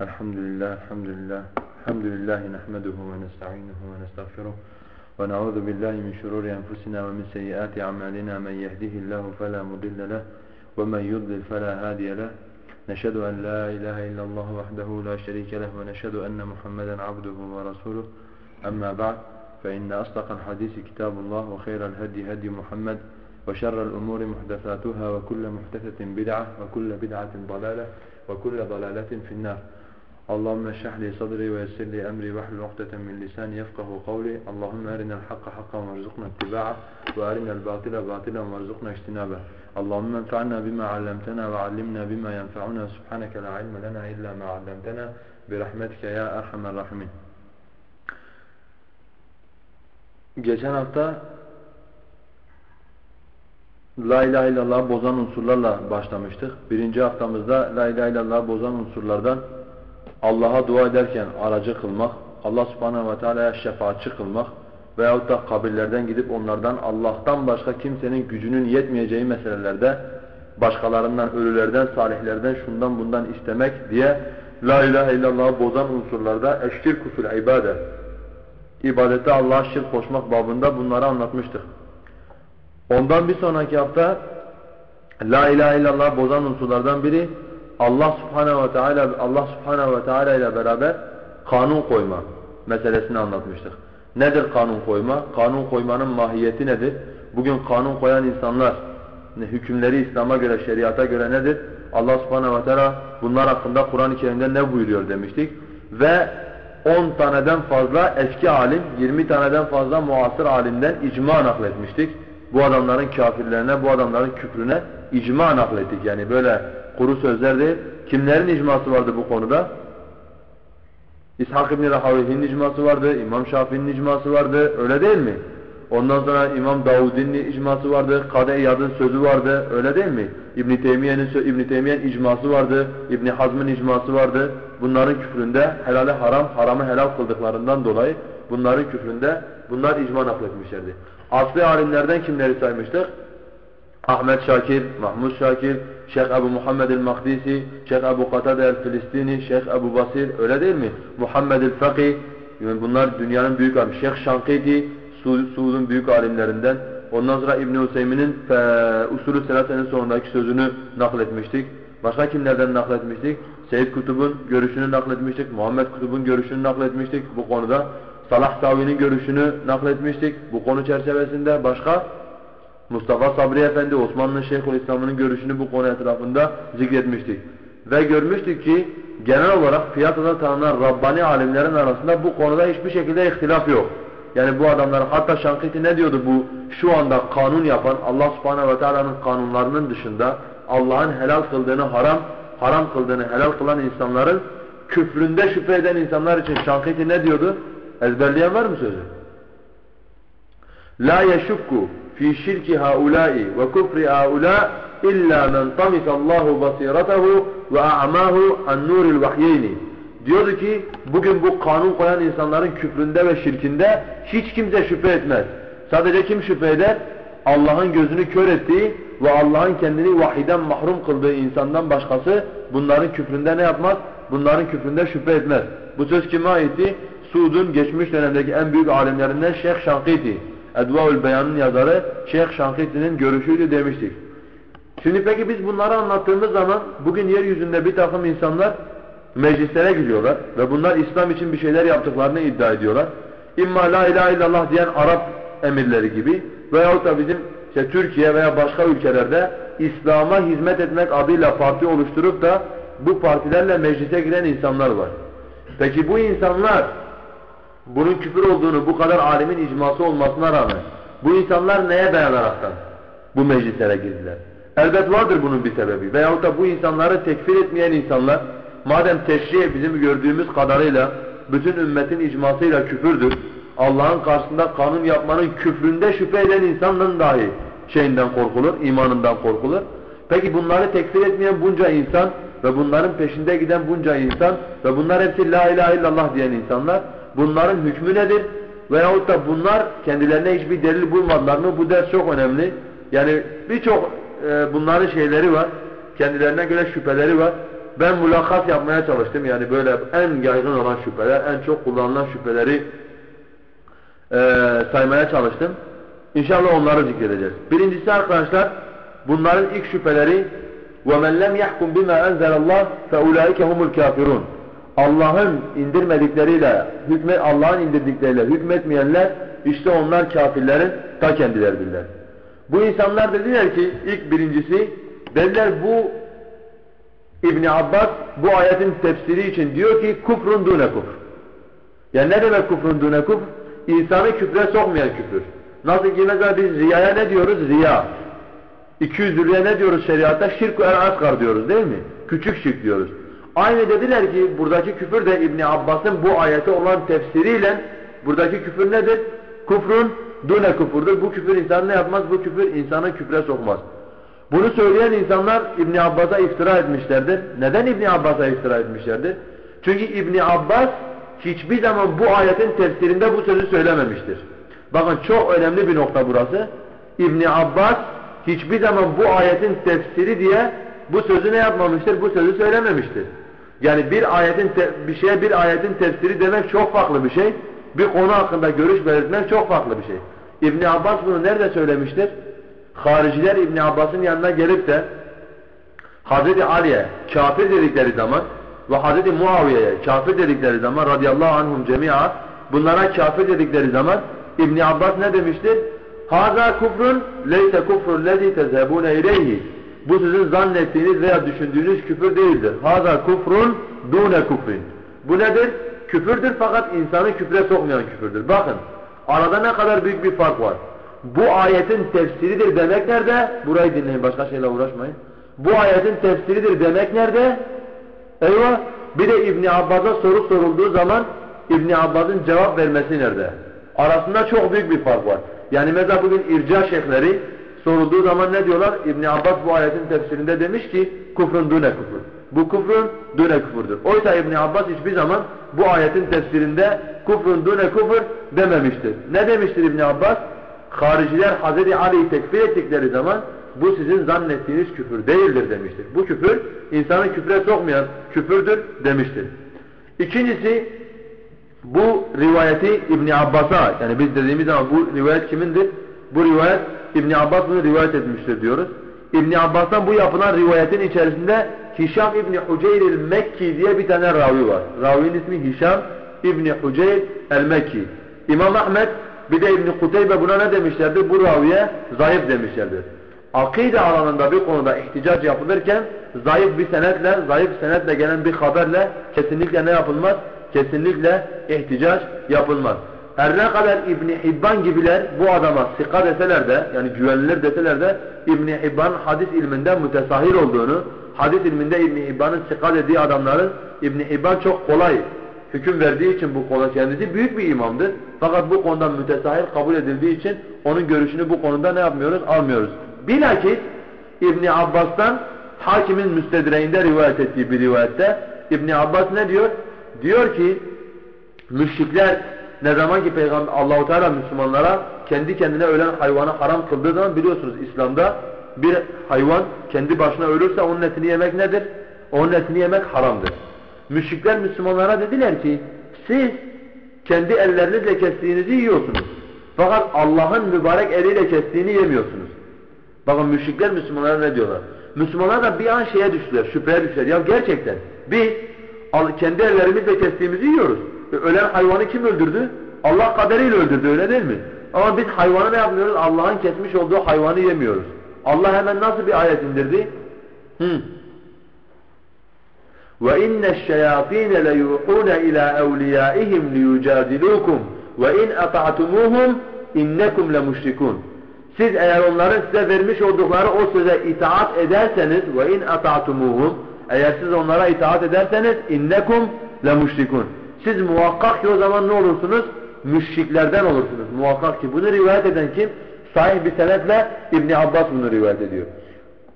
الحمد لله الحمد لله الحمد لله نحمده ونستعينه ونستغفره ونعوذ بالله من شرور أنفسنا ومن سيئات أعمالنا. من يهده الله فلا مضل له ومن يضلل فلا هادي له. نشهد أن لا إله إلا الله وحده لا شريك له ونشهد أن محمدا عبده ورسوله. أما بعد فإن أصدق الحديث كتاب الله وخير الهدي هدي محمد وشر الأمور محدثاتها وكل محدثة بدعة وكل بدعة ضلالة وكل ضلالة في النار. Allahümme şahli sadri ve yessirli emri ve hlul uqdeten min lisani yefkahu kavli. Allahümme erinel hakka hakkan ve rızıkna ittiba'a ve erinel batila batilen ve rızıkna iştinabe. Allahümme enfa'na bima allemtena ve allimna bima yenfa'una. Subhaneke la ilme lena illa ma allemtena. Birahmetike ya erhamer rahimin. Geçen hafta La ilahe illallah bozan unsurlarla başlamıştık. Birinci haftamızda La ilahe illallah bozan unsurlardan Allah'a dua ederken aracı kılmak, Allah subhanahu ve teala'ya şefaatçi kılmak veyahut da kabirlerden gidip onlardan Allah'tan başka kimsenin gücünün yetmeyeceği meselelerde başkalarından, ölülerden, salihlerden, şundan bundan istemek diye La ilahe illallah bozan unsurlarda eşkir kusul ibade ibadete Allah'a şirk koşmak babında bunları anlatmıştık. Ondan bir sonraki hafta La ilahe illallah bozan unsurlardan biri Allah subhanehu ve teala Allah subhanehu ve teala ile beraber kanun koyma meselesini anlatmıştık. Nedir kanun koyma? Kanun koymanın mahiyeti nedir? Bugün kanun koyan insanlar hükümleri İslam'a göre, şeriata göre nedir? Allah subhanehu ve teala bunlar hakkında Kur'an-ı Kerim'de ne buyuruyor demiştik. Ve 10 taneden fazla eski alim, 20 taneden fazla muasır alimden icma nakletmiştik. Bu adamların kafirlerine, bu adamların küfrüne icma naklettik. Yani böyle kuru sözler değil. Kimlerin icması vardı bu konuda? İshak İbni Rahavi'nin icması vardı, İmam Şafii'nin icması vardı, öyle değil mi? Ondan sonra İmam Davud'un icması vardı, Kade İyad'ın sözü vardı, öyle değil mi? İbn Teymiye'nin İbn Teymiye'nin icması vardı, İbn Hazm'ın icması vardı. Bunların küfründe helale haram, haramı helal kıldıklarından dolayı bunların küfründe bunlar icma nakletmişlerdi. Asli alimlerden kimleri saymıştık? Ahmet Şakir, Mahmud Şakir, Şeyh Ebu Muhammed el-Mahdisi, Şeyh Ebu Katade el-Filistini, Şeyh Ebu Basir öyle değil mi? Muhammed el-Fakih, yani bunlar dünyanın büyük alimi. Şeyh Şankiti, Suud'un büyük alimlerinden. Ondan sonra İbn-i Hüseymin'in usulü selasenin sonundaki sözünü nakletmiştik. Başka kimlerden nakletmiştik? Seyyid Kutub'un görüşünü nakletmiştik. Muhammed Kutub'un görüşünü nakletmiştik bu konuda. Salah Savi'nin görüşünü nakletmiştik bu konu çerçevesinde. Başka? Mustafa Sabri Efendi, Osmanlı Şeyhülislam'ın görüşünü bu konu etrafında zikretmiştik. Ve görmüştük ki genel olarak piyasada tanınan Rabbani alimlerin arasında bu konuda hiçbir şekilde ihtilaf yok. Yani bu adamlar hatta Şankiti ne diyordu bu şu anda kanun yapan Allah subhanehu ve teala'nın kanunlarının dışında Allah'ın helal kıldığını haram, haram kıldığını helal kılan insanların küfründe şüphe eden insanlar için Şankiti ne diyordu? Ezberleyen var mı sözü? La yeşukku fi şirki haulai ve kufri haula illa men tamisallahu basiratahu ve a'mahu an nuril vahyeyni. Diyordu ki bugün bu kanun koyan insanların küfründe ve şirkinde hiç kimse şüphe etmez. Sadece kim şüphe eder? Allah'ın gözünü kör ettiği ve Allah'ın kendini vahiden mahrum kıldığı insandan başkası bunların küfründe ne yapmaz? Bunların küfründe şüphe etmez. Bu söz kime aitti? Suud'un geçmiş dönemdeki en büyük alimlerinden Şeyh Şankiti. Edvaül Beyan'ın yazarı Şeyh Şankiti'nin görüşüydü demiştik. Şimdi peki biz bunları anlattığımız zaman bugün yeryüzünde bir takım insanlar meclislere gidiyorlar ve bunlar İslam için bir şeyler yaptıklarını iddia ediyorlar. İmma la ilahe illallah diyen Arap emirleri gibi veyahut da bizim işte Türkiye veya başka ülkelerde İslam'a hizmet etmek adıyla parti oluşturup da bu partilerle meclise giren insanlar var. Peki bu insanlar bunun küfür olduğunu bu kadar alimin icması olmasına rağmen bu insanlar neye dayanaraktan bu meclislere girdiler? Elbet vardır bunun bir sebebi. Veyahut da bu insanları tekfir etmeyen insanlar madem teşrih bizim gördüğümüz kadarıyla bütün ümmetin icmasıyla küfürdür. Allah'ın karşısında kanun yapmanın küfründe şüphe eden insanın dahi şeyinden korkulur, imanından korkulur. Peki bunları tekfir etmeyen bunca insan ve bunların peşinde giden bunca insan ve bunlar hepsi la ilahe illallah diyen insanlar bunların hükmü nedir? Veyahut da bunlar kendilerine hiçbir delil bulmadılar mı? Bu ders çok önemli. Yani birçok e, bunların şeyleri var. Kendilerine göre şüpheleri var. ben mulakat yapmaya çalıştım. Yani böyle en yaygın olan şüpheler, en çok kullanılan şüpheleri e, saymaya çalıştım. İnşallah onları zikredeceğiz. Birincisi arkadaşlar bunların ilk şüpheleri وَمَنْ لَمْ يَحْكُمْ بِمَا أَنْزَلَ اللّٰهِ فَاُولَٰئِكَ هُمُ الْكَافِرُونَ Allah'ın indirmedikleriyle, hükmet Allah'ın indirdikleriyle hükmetmeyenler işte onlar kafirlerin ta kendileridirler. Bu insanlar dediler ki ilk birincisi dediler bu İbn Abbas bu ayetin tefsiri için diyor ki kufrun dune kufr. Yani ne demek kufrun dune kufr? İnsanı küfre sokmayan küfür. Nasıl ki mesela biz riyaya ne diyoruz? Riya. 200 ne diyoruz şeriatta? Şirk-ü diyoruz değil mi? Küçük şirk diyoruz. Aynı dediler ki buradaki küfür de İbn Abbas'ın bu ayete olan tefsiriyle buradaki küfür nedir? Kufrun dune küfürdür. Bu küfür insan ne yapmaz? Bu küfür insanı küfre sokmaz. Bunu söyleyen insanlar İbn Abbas'a iftira etmişlerdir. Neden İbn Abbas'a iftira etmişlerdir? Çünkü İbn Abbas hiçbir zaman bu ayetin tefsirinde bu sözü söylememiştir. Bakın çok önemli bir nokta burası. İbn Abbas hiçbir zaman bu ayetin tefsiri diye bu sözü ne yapmamıştır? Bu sözü söylememiştir. Yani bir ayetin bir şeye bir ayetin tefsiri demek çok farklı bir şey. Bir konu hakkında görüş belirtmek çok farklı bir şey. İbn Abbas bunu nerede söylemiştir? Hariciler İbn Abbas'ın yanına gelip de Hazreti Ali'ye kafir dedikleri zaman ve Hazreti Muaviye'ye kafir dedikleri zaman radıyallahu anhum cemia bunlara kafir dedikleri zaman İbn Abbas ne demiştir? Haza kufrun leyse kufrun lezi tezhebune ileyhi. Bu sizin zannettiğiniz veya düşündüğünüz küfür değildir. Haza kufrun dune kufrin. Bu nedir? Küfürdür fakat insanı küfre sokmayan küfürdür. Bakın arada ne kadar büyük bir fark var. Bu ayetin tefsiridir demek nerede? Burayı dinleyin başka şeyle uğraşmayın. Bu ayetin tefsiridir demek nerede? Eyvah! Bir de İbn Abbas'a soru sorulduğu zaman İbn Abbas'ın cevap vermesi nerede? Arasında çok büyük bir fark var. Yani mesela bugün irca şeyhleri sorulduğu zaman ne diyorlar? İbn Abbas bu ayetin tefsirinde demiş ki kufrun dune kufur. Bu kufrun dune kufurdur. Oysa İbn Abbas hiçbir zaman bu ayetin tefsirinde kufrun dune kufur dememiştir. Ne demiştir İbn Abbas? Hariciler Hazreti Ali'yi tekfir ettikleri zaman bu sizin zannettiğiniz küfür değildir demiştir. Bu küfür insanı küfre sokmayan küfürdür demiştir. İkincisi bu rivayeti İbn Abbas'a yani biz dediğimiz zaman bu rivayet kimindir? Bu rivayet İbn Abbas bunu rivayet etmiştir diyoruz. İbn Abbas'tan bu yapılan rivayetin içerisinde Hişam İbn Huceyr el-Mekki diye bir tane ravi var. Ravinin ismi Hişam İbn Huceyr el-Mekki. İmam Ahmet bir de İbn Kuteybe buna ne demişlerdir? Bu raviye zayıf demişlerdir. Akide alanında bir konuda ihticac yapılırken zayıf bir senetle, zayıf senetle gelen bir haberle kesinlikle ne yapılmaz? Kesinlikle ihticac yapılmaz. Her ne kadar İbn Hibban gibiler bu adama sika deseler de yani güvenilir deseler de İbn Hibban hadis ilminde mütesahir olduğunu, hadis ilminde İbn Hibban'ın sika dediği adamların İbn Hibban çok kolay hüküm verdiği için bu konuda kendisi büyük bir imamdır. Fakat bu konuda mütesahil kabul edildiği için onun görüşünü bu konuda ne yapmıyoruz? Almıyoruz. Bilakis İbn Abbas'tan hakimin müstedreğinde rivayet ettiği bir rivayette İbn Abbas ne diyor? Diyor ki müşrikler ne zaman ki Peygamber Allahu Teala Müslümanlara kendi kendine ölen hayvanı haram kıldığı zaman biliyorsunuz İslam'da bir hayvan kendi başına ölürse onun etini yemek nedir? Onun etini yemek haramdır. Müşrikler Müslümanlara dediler ki siz kendi ellerinizle kestiğinizi yiyorsunuz. Fakat Allah'ın mübarek eliyle kestiğini yemiyorsunuz. Bakın müşrikler Müslümanlara ne diyorlar? Müslümanlar da bir an şeye düştüler, şüpheye düştüler. Ya gerçekten biz kendi ellerimizle kestiğimizi yiyoruz. E, ölen hayvanı kim öldürdü? Allah kaderiyle öldürdü öyle değil mi? Ama biz hayvanı ne yapmıyoruz? Allah'ın kesmiş olduğu hayvanı yemiyoruz. Allah hemen nasıl bir ayet indirdi? Hı. وَإِنَّ الشَّيَاطِينَ لَيُوحُونَ إِلَى أَوْلِيَائِهِمْ لِيُجَادِلُوكُمْ وَإِنْ أَطَعْتُمُوهُمْ اِنَّكُمْ لَمُشْرِكُونَ Siz eğer onların size vermiş oldukları o söze itaat ederseniz وَاِنْ أَطَعْتُمُوهُمْ Eğer siz onlara itaat ederseniz اِنَّكُمْ لَمُشْرِكُونَ Siz muhakkak ki o zaman ne olursunuz? Müşriklerden olursunuz. Muhakkak ki bunu rivayet eden kim? Sahih bir senetle İbn Abbas bunu rivayet ediyor.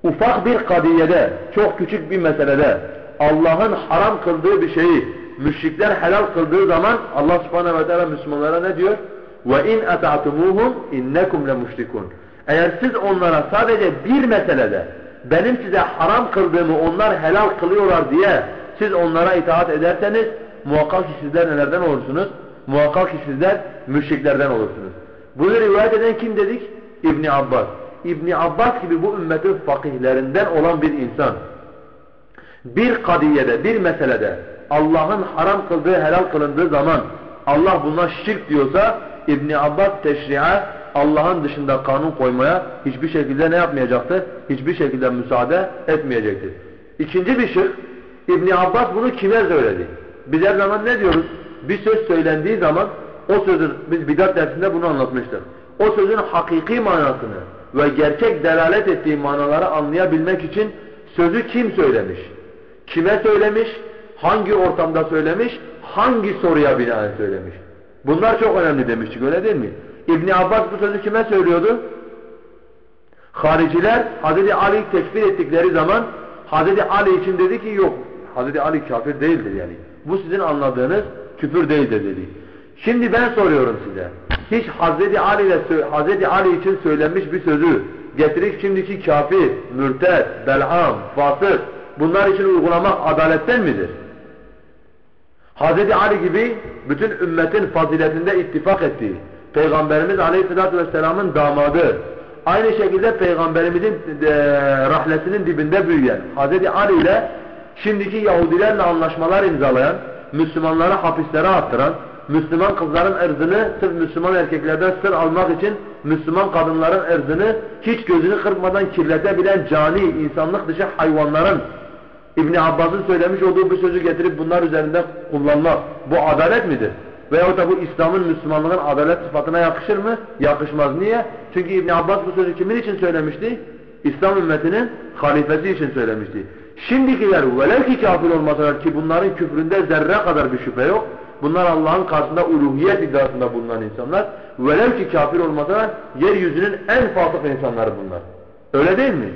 Ufak bir kadiyede, çok küçük bir meselede Allah'ın haram kıldığı bir şeyi müşrikler helal kıldığı zaman Allah subhanehu ve teala Müslümanlara ne diyor? وَاِنْ اَتَعْتُمُوهُمْ اِنَّكُمْ لَمُشْرِكُونَ Eğer siz onlara sadece bir meselede benim size haram kıldığımı onlar helal kılıyorlar diye siz onlara itaat ederseniz muhakkak ki sizler nelerden olursunuz? Muhakkak ki sizler müşriklerden olursunuz. Bunu rivayet eden kim dedik? İbni Abbas. İbni Abbas gibi bu ümmetin fakihlerinden olan bir insan bir kadiyede, bir meselede Allah'ın haram kıldığı, helal kılındığı zaman Allah buna şirk diyorsa İbni Abbas teşri'e Allah'ın dışında kanun koymaya hiçbir şekilde ne yapmayacaktır? Hiçbir şekilde müsaade etmeyecektir. İkinci bir şirk, İbni Abbas bunu kime söyledi? Biz her zaman ne diyoruz? Bir söz söylendiği zaman o sözün, biz bidat dersinde bunu anlatmıştık. O sözün hakiki manasını ve gerçek delalet ettiği manaları anlayabilmek için sözü kim söylemiş? Kime söylemiş? Hangi ortamda söylemiş? Hangi soruya binaen söylemiş? Bunlar çok önemli demiştik öyle değil mi? İbn Abbas bu sözü kime söylüyordu? Hariciler Hazreti Ali'yi tekfir ettikleri zaman Hazreti Ali için dedi ki yok. Hazreti Ali kafir değildir yani. Bu sizin anladığınız küfür değildir dedi. Şimdi ben soruyorum size. Hiç Hazreti Ali ile Hazreti Ali için söylenmiş bir sözü getirip şimdiki kafir, mürted, belham, fasık bunlar için uygulamak adaletten midir? Hazreti Ali gibi bütün ümmetin faziletinde ittifak ettiği, Peygamberimiz Aleyhisselatü Vesselam'ın damadı, aynı şekilde Peygamberimizin e, rahlesinin dibinde büyüyen Hazreti Ali ile şimdiki Yahudilerle anlaşmalar imzalayan, Müslümanları hapislere attıran, Müslüman kızların erzini sırf Müslüman erkeklerden sır almak için Müslüman kadınların erzini hiç gözünü kırpmadan kirletebilen cani, insanlık dışı hayvanların İbn Abbas'ın söylemiş olduğu bir sözü getirip bunlar üzerinde kullanmak bu adalet midir? Veyahut da bu İslam'ın Müslümanlığın adalet sıfatına yakışır mı? Yakışmaz. Niye? Çünkü İbn Abbas bu sözü kimin için söylemişti? İslam ümmetinin halifesi için söylemişti. Şimdikiler velev ki kafir olmasalar ki bunların küfründe zerre kadar bir şüphe yok. Bunlar Allah'ın karşısında uluhiyet iddiasında bulunan insanlar. Velev ki kafir olmasalar yeryüzünün en fasık insanları bunlar. Öyle değil mi?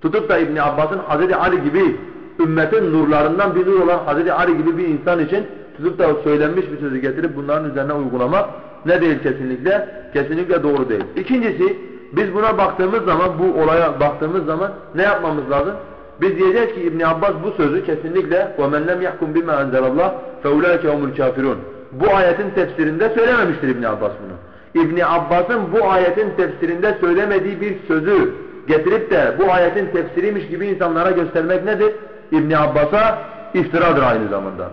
Tutup da İbn Abbas'ın Hazreti Ali gibi ümmetin nurlarından bir nur olan Hazreti Ali gibi bir insan için tutup da söylenmiş bir sözü getirip bunların üzerine uygulamak ne değil kesinlikle? Kesinlikle doğru değil. İkincisi biz buna baktığımız zaman bu olaya baktığımız zaman ne yapmamız lazım? Biz diyeceğiz ki İbn Abbas bu sözü kesinlikle وَمَنْ لَمْ يَحْكُمْ بِمَا أَنْزَلَ اللّٰهِ فَاُولَٰئِكَ هُمُ الْكَافِرُونَ Bu ayetin tefsirinde söylememiştir İbn Abbas bunu. İbn Abbas'ın bu ayetin tefsirinde söylemediği bir sözü getirip de bu ayetin tefsiriymiş gibi insanlara göstermek nedir? İbn Abbas'a iftiradır aynı zamanda.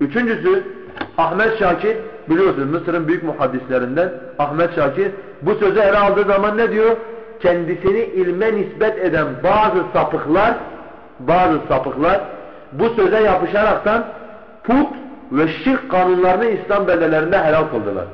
Üçüncüsü Ahmet Şakir biliyorsunuz Mısır'ın büyük muhaddislerinden Ahmet Şakir bu sözü ele aldığı zaman ne diyor? Kendisini ilme nispet eden bazı sapıklar bazı sapıklar bu söze yapışaraktan put ve şirk kanunlarını İslam beldelerinde helal kıldılar.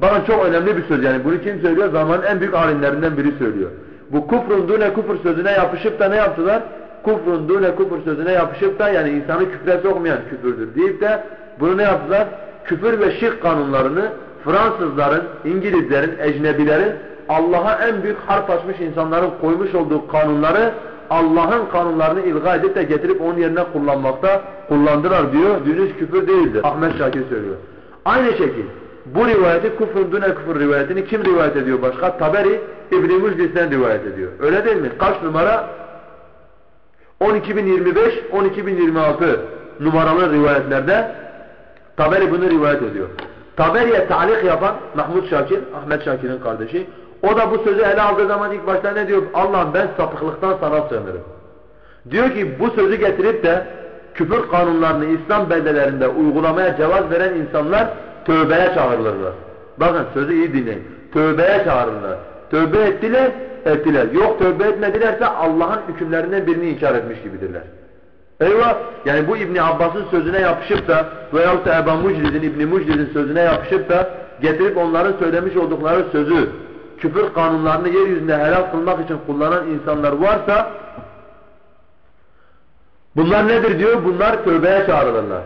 Bakın çok önemli bir söz yani bunu kim söylüyor? Zamanın en büyük alimlerinden biri söylüyor. Bu kufrun dune kufur sözüne yapışıp da ne yaptılar? Kufrun dune kufur sözüne yapışıp da yani insanı küfre sokmayan küfürdür deyip de bunu ne yaptılar? Küfür ve şirk kanunlarını Fransızların, İngilizlerin, ecnebilerin Allah'a en büyük harp açmış insanların koymuş olduğu kanunları Allah'ın kanunlarını ilga edip de getirip onun yerine kullanmakta kullandılar diyor. Dünüz küfür değildir. Ahmet Şakir söylüyor. Aynı şekilde bu rivayeti kufrun düne küfür rivayetini kim rivayet ediyor başka? Taberi İbn-i Müjdis'ten rivayet ediyor. Öyle değil mi? Kaç numara? 12025, 12026 numaralı rivayetlerde Taberi bunu rivayet ediyor. Taberi'ye talik yapan Mahmud Şakir, Ahmet Şakir'in kardeşi. O da bu sözü ele aldığı zaman ilk başta ne diyor? Allah'ım ben sapıklıktan sana sığınırım. Diyor ki bu sözü getirip de küfür kanunlarını İslam beldelerinde uygulamaya cevaz veren insanlar tövbeye çağırılırlar. Bakın sözü iyi dinleyin. Tövbeye çağırırlar. Tövbe ettiler, ettiler. Yok tövbe etmedilerse Allah'ın hükümlerinden birini inkar etmiş gibidirler. Eyvah! Yani bu İbni Abbas'ın sözüne yapışıp da veyahut da Ebu Muclid'in, İbni Muclid'in sözüne yapışıp da getirip onların söylemiş oldukları sözü küfür kanunlarını yeryüzünde helal kılmak için kullanan insanlar varsa bunlar nedir diyor? Bunlar tövbeye çağrılırlar.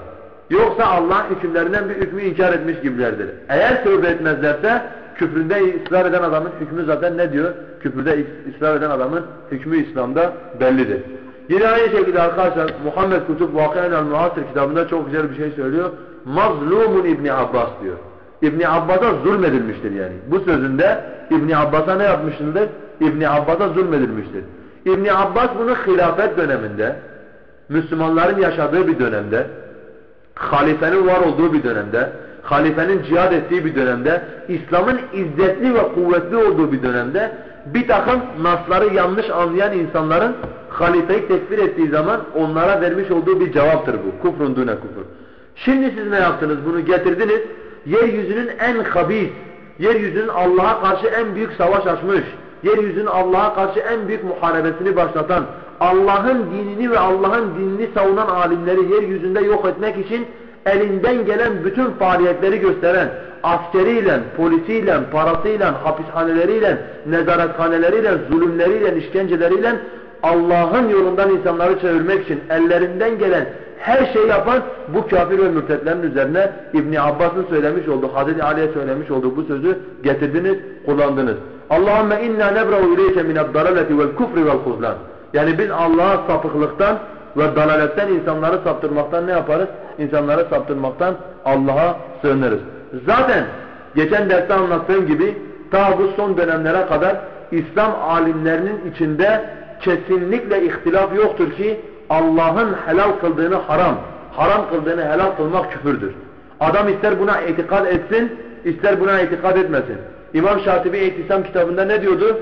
Yoksa Allah hükümlerinden bir hükmü inkar etmiş gibilerdir. Eğer tövbe etmezlerse küfründe ısrar eden adamın hükmü zaten ne diyor? Küfürde ısrar eden adamın hükmü İslam'da bellidir. Yine aynı şekilde arkadaşlar Muhammed Kutup Vakıen el-Muhasir kitabında çok güzel bir şey söylüyor. Mazlumun İbni Abbas diyor. İbni Abbas'a zulmedilmiştir yani. Bu sözünde İbni Abbas'a ne yapmıştır? İbni Abbas'a zulmedilmiştir. İbn Abbas bunu hilafet döneminde, Müslümanların yaşadığı bir dönemde, halifenin var olduğu bir dönemde, halifenin cihad ettiği bir dönemde, İslam'ın izzetli ve kuvvetli olduğu bir dönemde bir takım nasları yanlış anlayan insanların halifeyi tekfir ettiği zaman onlara vermiş olduğu bir cevaptır bu. Kufrun dune kufur. Şimdi siz ne yaptınız? Bunu getirdiniz. Yeryüzünün en habis, yeryüzünün Allah'a karşı en büyük savaş açmış, yeryüzünün Allah'a karşı en büyük muharebesini başlatan, Allah'ın dinini ve Allah'ın dinini savunan alimleri yeryüzünde yok etmek için elinden gelen bütün faaliyetleri gösteren, askeriyle, polisiyle, parasıyla, hapishaneleriyle, nezarethaneleriyle, zulümleriyle, işkenceleriyle Allah'ın yolundan insanları çevirmek için ellerinden gelen her şey yapan bu kafir ve mürtetlerin üzerine İbn Abbas'ın söylemiş olduğu, Hazreti Ali'ye söylemiş olduğu bu sözü getirdiniz, kullandınız. Allahümme inna nebra'u ileyke mined-dalaleti vel kufri vel huzlan. Yani biz Allah'a sapıklıktan ve dalaletten insanları saptırmaktan ne yaparız? İnsanları saptırmaktan Allah'a sığınırız. Zaten geçen derste anlattığım gibi ta bu son dönemlere kadar İslam alimlerinin içinde kesinlikle ihtilaf yoktur ki Allah'ın helal kıldığını haram, haram kıldığını helal kılmak küfürdür. Adam ister buna itikad etsin, ister buna itikad etmesin. İmam Şatibi İhtisam kitabında ne diyordu?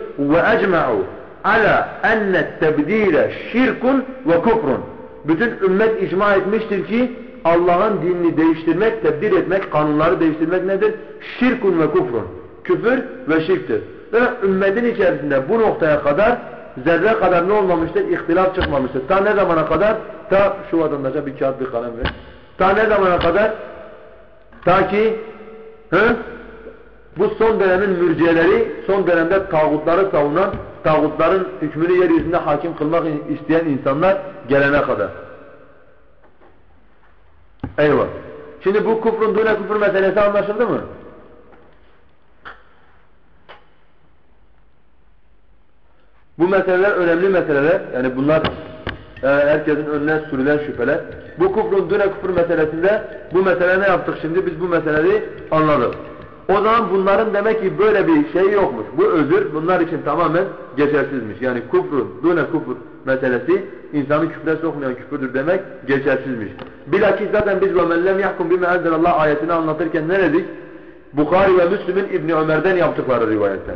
Ala enne tebdile şirkun ve kufrun. Bütün ümmet icma etmiştir ki Allah'ın dinini değiştirmek, tebdil etmek, kanunları değiştirmek nedir? Şirkun ve kufrun. Küfür ve şirktir. Ve ümmetin içerisinde bu noktaya kadar zerre kadar ne olmamıştır? İhtilaf çıkmamıştır. Ta ne zamana kadar? Ta şu vatandaşa bir kağıt bir kalem ver. Ta ne zamana kadar? Ta ki hı? bu son dönemin mürciyeleri, son dönemde tağutları savunan, tağutların hükmünü yeryüzünde hakim kılmak isteyen insanlar gelene kadar. Eyvah. Şimdi bu kufrun dune kufur meselesi anlaşıldı mı? Bu meseleler önemli meseleler. Yani bunlar e, herkesin önüne sürülen şüpheler. Bu kufrun dune kufur meselesinde bu mesele ne yaptık şimdi? Biz bu meseleyi anladık. O zaman bunların demek ki böyle bir şey yokmuş. Bu özür bunlar için tamamen geçersizmiş. Yani kufrun, dune kufur meselesi insanı küfre sokmayan küfürdür demek geçersizmiş. Bilakis zaten biz وَمَنْ لَمْ يَحْكُمْ بِمَا Allah ayetini anlatırken ne dedik? Bukhari ve Müslüm'ün İbni Ömer'den yaptıkları rivayetten.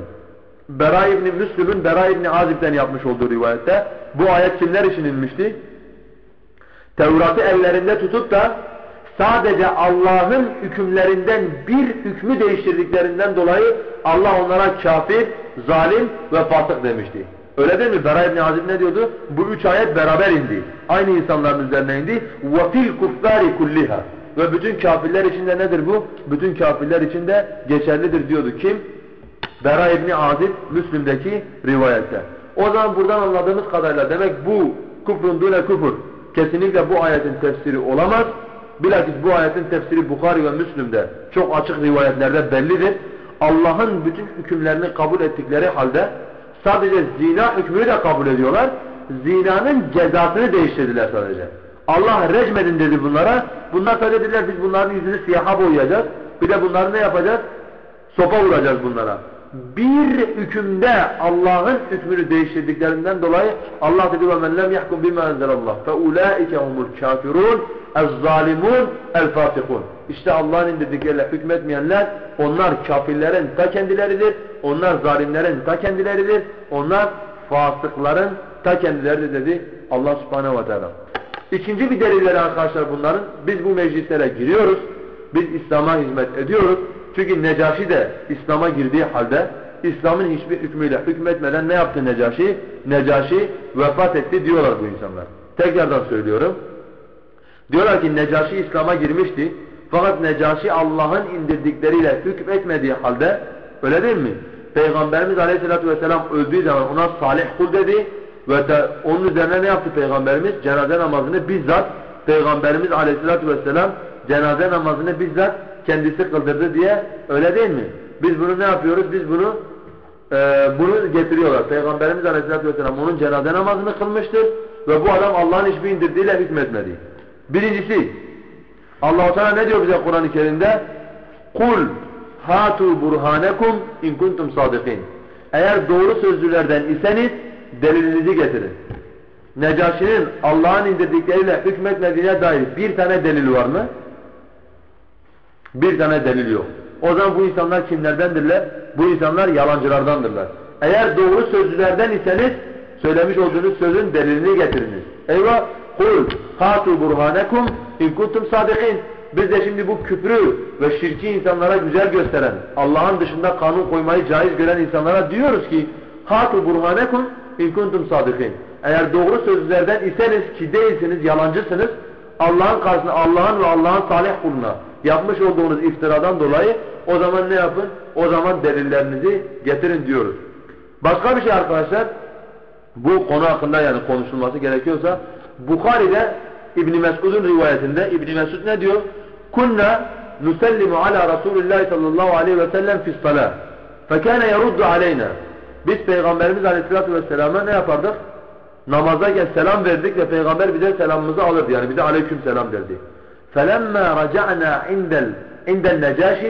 Bera İbni Müslüm'ün Bera İbni Azib'den yapmış olduğu rivayette bu ayet kimler için inmişti? Tevrat'ı ellerinde tutup da sadece Allah'ın hükümlerinden bir hükmü değiştirdiklerinden dolayı Allah onlara kafir, zalim ve fasık demişti. Öyle değil mi? Bera İbni Azib ne diyordu? Bu üç ayet beraber indi. Aynı insanların üzerine indi. وَفِي الْكُفَّارِ كُلِّهَا Ve bütün kafirler içinde nedir bu? Bütün kafirler içinde geçerlidir diyordu. Kim? Bera İbni Azib Müslim'deki rivayette. O zaman buradan anladığımız kadarıyla demek bu kufrun dune kufur kesinlikle bu ayetin tefsiri olamaz. Bilakis bu ayetin tefsiri Bukhari ve Müslim'de çok açık rivayetlerde bellidir. Allah'ın bütün hükümlerini kabul ettikleri halde sadece zina hükmünü de kabul ediyorlar. Zinanın cezasını değiştirdiler sadece. Allah recmedin dedi bunlara. Bunlar sadece dediler biz bunların yüzünü siyaha boyayacağız. Bir de bunları ne yapacağız? Sopa vuracağız bunlara bir hükümde Allah'ın hükmünü değiştirdiklerinden dolayı Allah dedi وَمَنْ لَمْ يَحْكُمْ بِمَا أَنْزَلَ اللّٰهِ فَاُولَٰئِكَ هُمُ الْكَافِرُونَ الظَّالِمُونَ الْفَاسِقُونَ İşte Allah'ın indirdikleriyle hükmetmeyenler onlar kafirlerin ta kendileridir. Onlar zalimlerin ta kendileridir. Onlar fasıkların ta kendileridir dedi Allah subhanehu ve teala. İkinci bir delilleri arkadaşlar bunların biz bu meclislere giriyoruz. Biz İslam'a hizmet ediyoruz. çünkü Necaşi de İslam'a girdiği halde İslam'ın hiçbir hükmüyle hükmetmeden ne yaptı Necaşi? Necaşi vefat etti diyorlar bu insanlar. Tekrardan söylüyorum. Diyorlar ki Necaşi İslam'a girmişti. Fakat Necaşi Allah'ın indirdikleriyle hükmetmediği halde öyle değil mi? Peygamberimiz Aleyhisselatü vesselam öldüğü zaman ona salih kul dedi ve de onun üzerine ne yaptı Peygamberimiz? Cenaze namazını bizzat Peygamberimiz Aleyhisselatü vesselam cenaze namazını bizzat kendisi kıldırdı diye öyle değil mi? Biz bunu ne yapıyoruz? Biz bunu e, bunu getiriyorlar. Peygamberimiz Aleyhisselatü Vesselam onun cenaze namazını kılmıştır ve bu adam Allah'ın hiçbir indirdiğiyle hükmetmedi. Birincisi Allah-u Teala ne diyor bize Kur'an-ı Kerim'de? Kul hatu burhanekum in kuntum sadikin. Eğer doğru sözlülerden iseniz delilinizi getirin. Necaşi'nin Allah'ın indirdikleriyle hükmetmediğine dair bir tane delil var mı? Bir tane delil yok. O zaman bu insanlar kimlerdendirler? Bu insanlar yalancılardandırlar. Eğer doğru sözlülerden iseniz söylemiş olduğunuz sözün delilini getiriniz. Eyvah! Kul hatu burhanekum in kuntum sadikin. Biz de şimdi bu küfrü ve şirki insanlara güzel gösteren, Allah'ın dışında kanun koymayı caiz gören insanlara diyoruz ki hatu burhanekum in kuntum. Eğer doğru sözlerden iseniz ki değilsiniz, yalancısınız, Allah'ın karşısında Allah'ın ve Allah'ın salih kuluna yapmış olduğunuz iftiradan dolayı o zaman ne yapın? O zaman delillerinizi getirin diyoruz. Başka bir şey arkadaşlar, bu konu hakkında yani konuşulması gerekiyorsa, Bukhari'de İbn Mesud'un rivayetinde İbn Mesud ne diyor? Kunna nusellimu ala Resulillah sallallahu aleyhi ve sellem fi salah. Fekâne yeruddu aleyna. Biz Peygamberimiz aleyhissalatu vesselam'a ne yapardık? Namazdayken selam verdik ve Peygamber bize selamımızı alırdı. Yani bize aleyküm selam derdi. فَلَمَّا رَجَعْنَا عِنْدَ النَّجَاشِ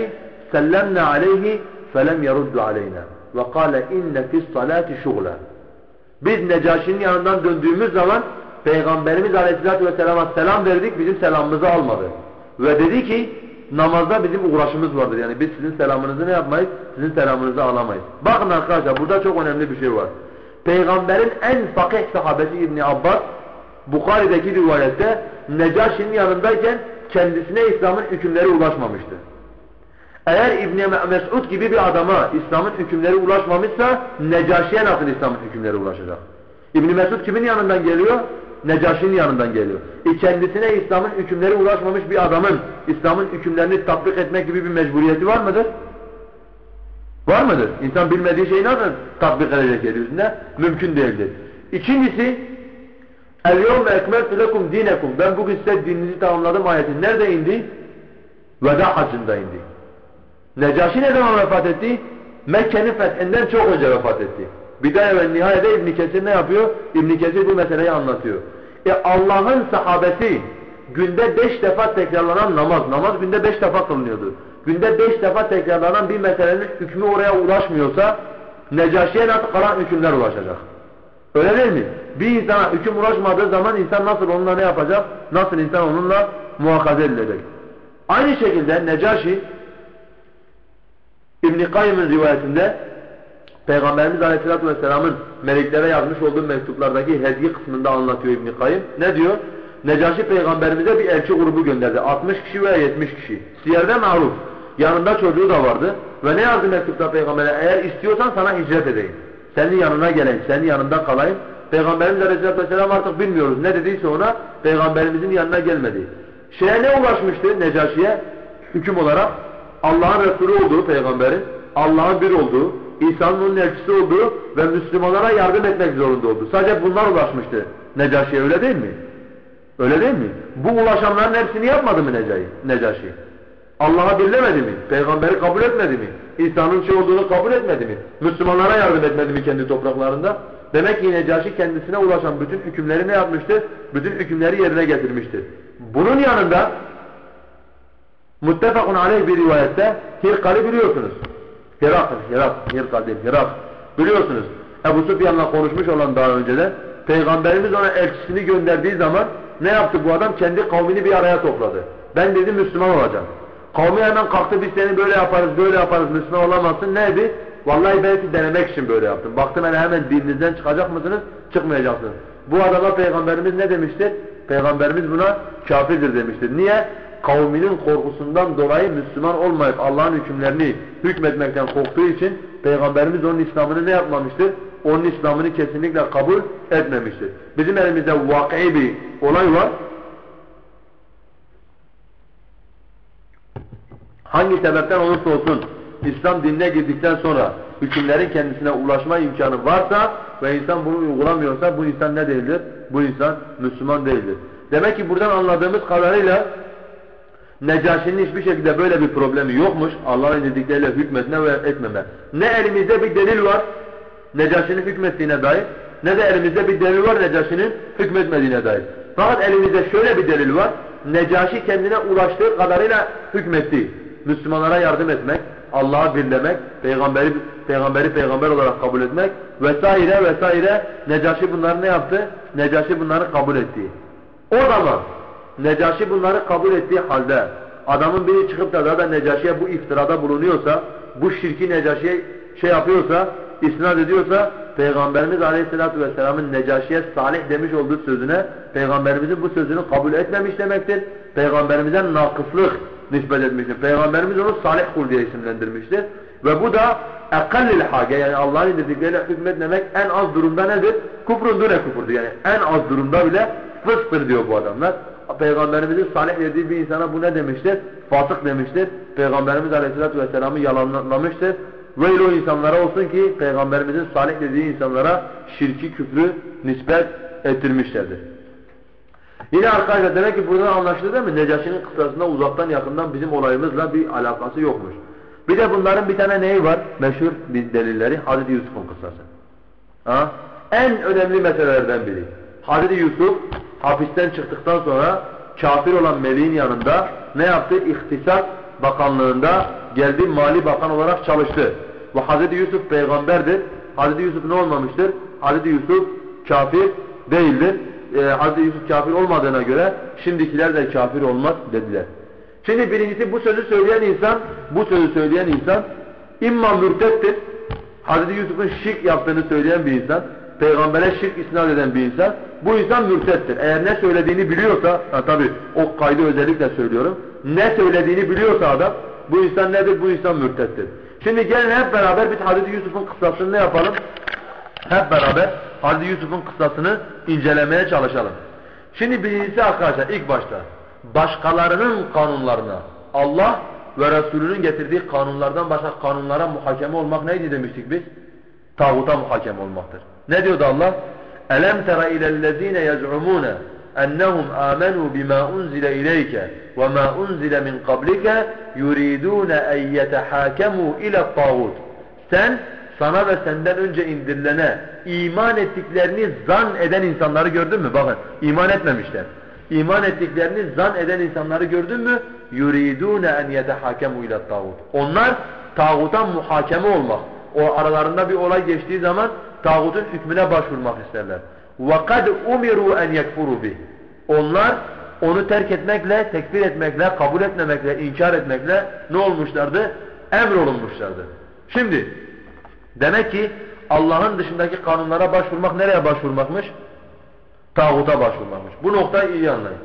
سَلَّمْنَا عَلَيْهِ فَلَمْ يَرُدُّ عَلَيْنَا وَقَالَ اِنَّ فِي الصَّلَاةِ شُغْلًا Biz Necaşi'nin yanından döndüğümüz zaman Peygamberimiz Aleyhisselatü Vesselam'a selam verdik, bizim selamımızı almadı. Ve dedi ki, namazda bizim uğraşımız vardır. Yani biz sizin selamınızı ne yapmayız? Sizin selamınızı alamayız. Bakın arkadaşlar, burada çok önemli bir şey var. Peygamberin en fakih sahabesi İbni Abbas, Bukhari'deki rivayette Necaşi'nin yanındayken kendisine İslam'ın hükümleri ulaşmamıştı. Eğer İbn Mesud gibi bir adama İslam'ın hükümleri ulaşmamışsa Necaşi'ye nasıl İslam'ın hükümleri ulaşacak? İbn Mesud kimin yanından geliyor? Necaşi'nin yanından geliyor. E kendisine İslam'ın hükümleri ulaşmamış bir adamın İslam'ın hükümlerini tatbik etmek gibi bir mecburiyeti var mıdır? Var mıdır? İnsan bilmediği şeyi nasıl tatbik edecek yeryüzünde? Mümkün değildir. İkincisi El yevme ekmeltu lekum dinekum. Ben bugün size dininizi tamamladım ayeti. Nerede indi? Veda hacında indi. Necaşi ne zaman vefat etti? Mekke'nin fethinden çok önce vefat etti. Bidaye ve nihayede İbn Kesir ne yapıyor? İbn Kesir bu meseleyi anlatıyor. E Allah'ın sahabesi günde beş defa tekrarlanan namaz, namaz günde beş defa kılınıyordu. Günde beş defa tekrarlanan bir meselenin hükmü oraya ulaşmıyorsa Necaşi'ye nasıl kalan hükümler ulaşacak? Öyle değil mi? Bir insana hüküm ulaşmadığı zaman insan nasıl onunla ne yapacak? Nasıl insan onunla muhakaze edilecek? Aynı şekilde Necaşi İbn-i rivayetinde Peygamberimiz Aleyhisselatü Vesselam'ın meleklere yazmış olduğu mektuplardaki hediye kısmında anlatıyor İbn-i. Ne diyor? Necaşi peygamberimize bir elçi grubu gönderdi. 60 kişi veya 70 kişi. Siyerde maruf. Yanında çocuğu da vardı. Ve ne yazdı mektupta peygambere? Eğer istiyorsan sana hicret edeyim. Senin yanına geleyim, senin yanında kalayım. Peygamberimiz Aleyhisselatü Vesselam artık bilmiyoruz. Ne dediyse ona peygamberimizin yanına gelmedi. Şeye ne ulaşmıştı Necaşi'ye? Hüküm olarak Allah'ın Resulü olduğu peygamberin, Allah'ın bir olduğu, İsa'nın onun elçisi olduğu ve Müslümanlara yardım etmek zorunda oldu. Sadece bunlar ulaşmıştı Necaşi'ye öyle değil mi? Öyle değil mi? Bu ulaşanların hepsini yapmadı mı Necaşi? Allah'a birlemedi mi? Peygamberi kabul etmedi mi? İsa'nın şey olduğunu kabul etmedi mi? Müslümanlara yardım etmedi mi kendi topraklarında? Demek ki Necaşi kendisine ulaşan bütün hükümleri ne yapmıştır? Bütün hükümleri yerine getirmiştir. Bunun yanında muttefakun aleyh bir rivayette Hirkal'i biliyorsunuz. Hirak, Hirak, Hirkal değil, Hirak. Biliyorsunuz. Ebu Sufyan'la konuşmuş olan daha önce de Peygamberimiz ona elçisini gönderdiği zaman ne yaptı bu adam? Kendi kavmini bir araya topladı. Ben dedi Müslüman olacağım. Kavmi hemen kalktı biz seni böyle yaparız, böyle yaparız, Müslüman olamazsın. Neydi? Vallahi belki denemek için böyle yaptım. Baktım hani hemen dininizden çıkacak mısınız? Çıkmayacaksınız. Bu adama Peygamberimiz ne demişti? Peygamberimiz buna kafirdir demiştir. Niye? Kavminin korkusundan dolayı Müslüman olmayıp Allah'ın hükümlerini hükmetmekten korktuğu için Peygamberimiz onun İslam'ını ne yapmamıştır? Onun İslam'ını kesinlikle kabul etmemiştir. Bizim elimizde vak'i bir olay var. Hangi sebepten olursa olsun İslam dinine girdikten sonra hükümlerin kendisine ulaşma imkanı varsa ve insan bunu uygulamıyorsa bu insan ne değildir? Bu insan Müslüman değildir. Demek ki buradan anladığımız kadarıyla Necaşi'nin hiçbir şekilde böyle bir problemi yokmuş. Allah'ın dedikleriyle hükmetme ve etmeme. Ne elimizde bir delil var Necaşi'nin hükmettiğine dair ne de elimizde bir delil var Necaşi'nin hükmetmediğine dair. Fakat elimizde şöyle bir delil var. Necaşi kendine ulaştığı kadarıyla hükmetti. Müslümanlara yardım etmek, Allah'a birlemek, peygamberi peygamberi peygamber olarak kabul etmek vesaire vesaire Necaşi bunları ne yaptı? Necaşi bunları kabul etti. O zaman Necaşi bunları kabul ettiği halde adamın biri çıkıp da zaten Necaşi'ye bu iftirada bulunuyorsa, bu şirki Necaşi'ye şey yapıyorsa, isnat ediyorsa Peygamberimiz Aleyhisselatü Vesselam'ın Necaşi'ye salih demiş olduğu sözüne Peygamberimizin bu sözünü kabul etmemiş demektir. Peygamberimize nakıslık nispet etmiştir. Peygamberimiz onu salih kul diye isimlendirmiştir. Ve bu da ekallil hage yani Allah'ın indirdikleriyle hükmetmemek en az durumda nedir? Kufrun dure kufurdur yani en az durumda bile fısktır diyor bu adamlar. Peygamberimizin salih dediği bir insana bu ne demiştir? Fasık demiştir. Peygamberimiz Aleyhisselatü Vesselam'ı yalanlamıştır. Böyle o insanlara olsun ki Peygamberimizin salih dediği insanlara şirki küfrü nispet ettirmişlerdir. Yine arkadaşlar demek ki buradan anlaşıldı değil mi? Necaşi'nin kıssasında uzaktan yakından bizim olayımızla bir alakası yokmuş. Bir de bunların bir tane neyi var? Meşhur bir delilleri Hazreti Yusuf'un kıssası. Ha? En önemli meselelerden biri. Hazreti Yusuf hapisten çıktıktan sonra kafir olan Meli'nin yanında ne yaptı? İhtisas bakanlığında geldi mali bakan olarak çalıştı. Ve Hazreti Yusuf peygamberdir. Hazreti Yusuf ne olmamıştır? Hazreti Yusuf kafir değildir. Ee, Hazreti Yusuf kafir olmadığına göre şimdikiler de kafir olmaz dediler. Şimdi birincisi bu sözü söyleyen insan, bu sözü söyleyen insan imma mürtettir. Hazreti Yusuf'un şirk yaptığını söyleyen bir insan, peygambere şirk isnat eden bir insan, bu insan mürtettir. Eğer ne söylediğini biliyorsa, ha tabi o kaydı özellikle söylüyorum, ne söylediğini biliyorsa adam, bu insan nedir? Bu insan mürtettir. Şimdi gelin hep beraber biz Hazreti Yusuf'un kıssasını ne yapalım? Hep beraber Hazreti Yusuf'un kıssasını incelemeye çalışalım. Şimdi birincisi arkadaşlar ilk başta başkalarının kanunlarına Allah ve Resulünün getirdiği kanunlardan başka kanunlara muhakeme olmak neydi demiştik biz? Tağuta muhakeme olmaktır. Ne diyordu Allah? Elem tera ilellezine yez'umune ennehum amenu bima unzile ileyke ve ma unzile min qablike yuridun en yetehakemu ila tağut. Sen sana ve senden önce indirilene iman ettiklerini zan eden insanları gördün mü? Bakın iman etmemişler. İman ettiklerini zan eden insanları gördün mü? يُرِيدُونَ اَنْ يَتَحَاكَمُوا اِلَى الطَّاغُوتِ Onlar tağuta muhakeme olmak. O aralarında bir olay geçtiği zaman tağutun hükmüne başvurmak isterler. وَقَدْ اُمِرُوا اَنْ يَكْفُرُوا بِهِ Onlar onu terk etmekle, tekfir etmekle, kabul etmemekle, inkar etmekle ne olmuşlardı? Emrolunmuşlardı. Şimdi demek ki Allah'ın dışındaki kanunlara başvurmak nereye başvurmakmış? Tağuta başvurmamış. Bu noktayı iyi anlayın.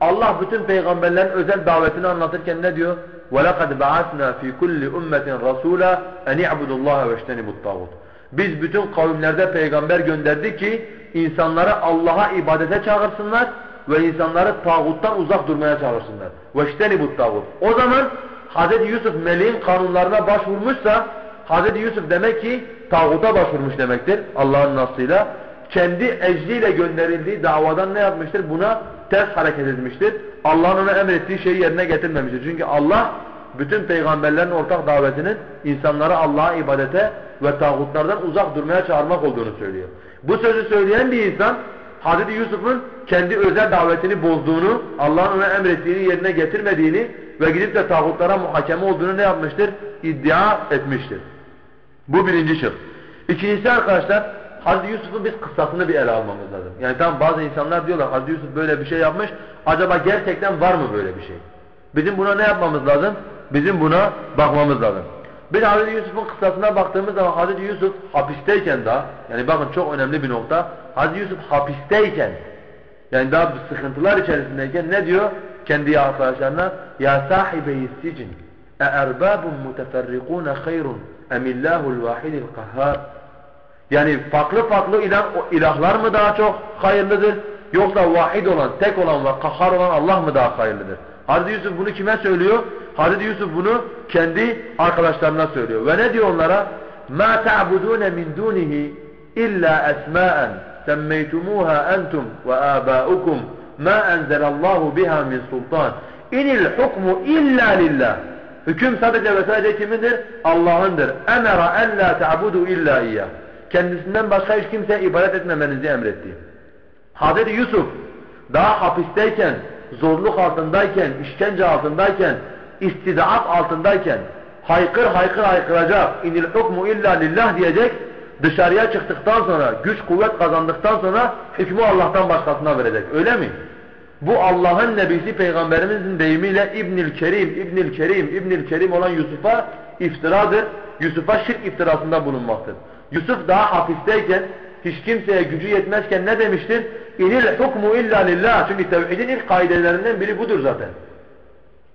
Allah bütün peygamberlerin özel davetini anlatırken ne diyor? وَلَقَدْ بَعَثْنَا ف۪ي كُلِّ اُمَّةٍ رَسُولًا اَنْ يَعْبُدُ اللّٰهَ وَاجْتَنِبُ الطَّاغُوتِ Biz bütün kavimlerde peygamber gönderdik ki insanları Allah'a ibadete çağırsınlar ve insanları tağuttan uzak durmaya çağırsınlar. وَاجْتَنِبُ الطَّاغُوتِ O zaman Hz. Yusuf meleğin kanunlarına başvurmuşsa Hz. Yusuf demek ki tağuta başvurmuş demektir Allah'ın nasıyla kendi ecliyle gönderildiği davadan ne yapmıştır? Buna ters hareket etmiştir. Allah'ın ona emrettiği şeyi yerine getirmemiştir. Çünkü Allah bütün peygamberlerin ortak davetinin insanları Allah'a ibadete ve tağutlardan uzak durmaya çağırmak olduğunu söylüyor. Bu sözü söyleyen bir insan Hazreti Yusuf'un kendi özel davetini bozduğunu, Allah'ın ona emrettiğini yerine getirmediğini ve gidip de tağutlara muhakeme olduğunu ne yapmıştır? İddia etmiştir. Bu birinci şık. İkincisi arkadaşlar Hazreti Yusuf'un biz kıssasını bir ele almamız lazım. Yani tam bazı insanlar diyorlar Hazreti Yusuf böyle bir şey yapmış. Acaba gerçekten var mı böyle bir şey? Bizim buna ne yapmamız lazım? Bizim buna bakmamız lazım. Bir Hazreti Yusuf'un kıssasına baktığımız zaman Hazreti Yusuf hapisteyken daha yani bakın çok önemli bir nokta. Hazreti Yusuf hapisteyken yani daha sıkıntılar içerisindeyken ne diyor? Kendi arkadaşlarına ya sahibeyi sicin e erbabun muteferrikun hayrun emillahul vahidil kahhar. Yani farklı farklı ilah, ilahlar mı daha çok hayırlıdır? Yoksa vahid olan tek olan ve kahhar olan Allah mı daha hayırlıdır? Hazreti Yusuf bunu kime söylüyor? Hazreti Yusuf bunu kendi arkadaşlarına söylüyor. Ve ne diyor onlara? Ma ta'budune min dunihi illa esma'en semmeytumuha entum ve abaukum ma enzelallahu biha min sultan. İnil hukmu illa lillah. Hüküm sadece ve sadece kimindir? Allah'ındır. Emera en la te'abudu illa iyyah. Kendisinden başka hiç kimseye ibadet etmemenizi emretti. Hazreti Yusuf daha hapisteyken, zorluk altındayken, işkence altındayken, istidaat altındayken haykır haykır haykıracak, inil hukmu illa lillah diyecek, dışarıya çıktıktan sonra, güç kuvvet kazandıktan sonra hükmü Allah'tan başkasına verecek. Öyle mi? Bu Allah'ın nebisi peygamberimizin deyimiyle İbnül Kerim, İbnül Kerim, İbnül Kerim olan Yusuf'a iftiradır. Yusuf'a şirk iftirasında bulunmaktır. Yusuf daha hapisteyken, hiç kimseye gücü yetmezken ne demiştir? İnil hukmu illa lillah. Çünkü tevhidin ilk kaidelerinden biri budur zaten.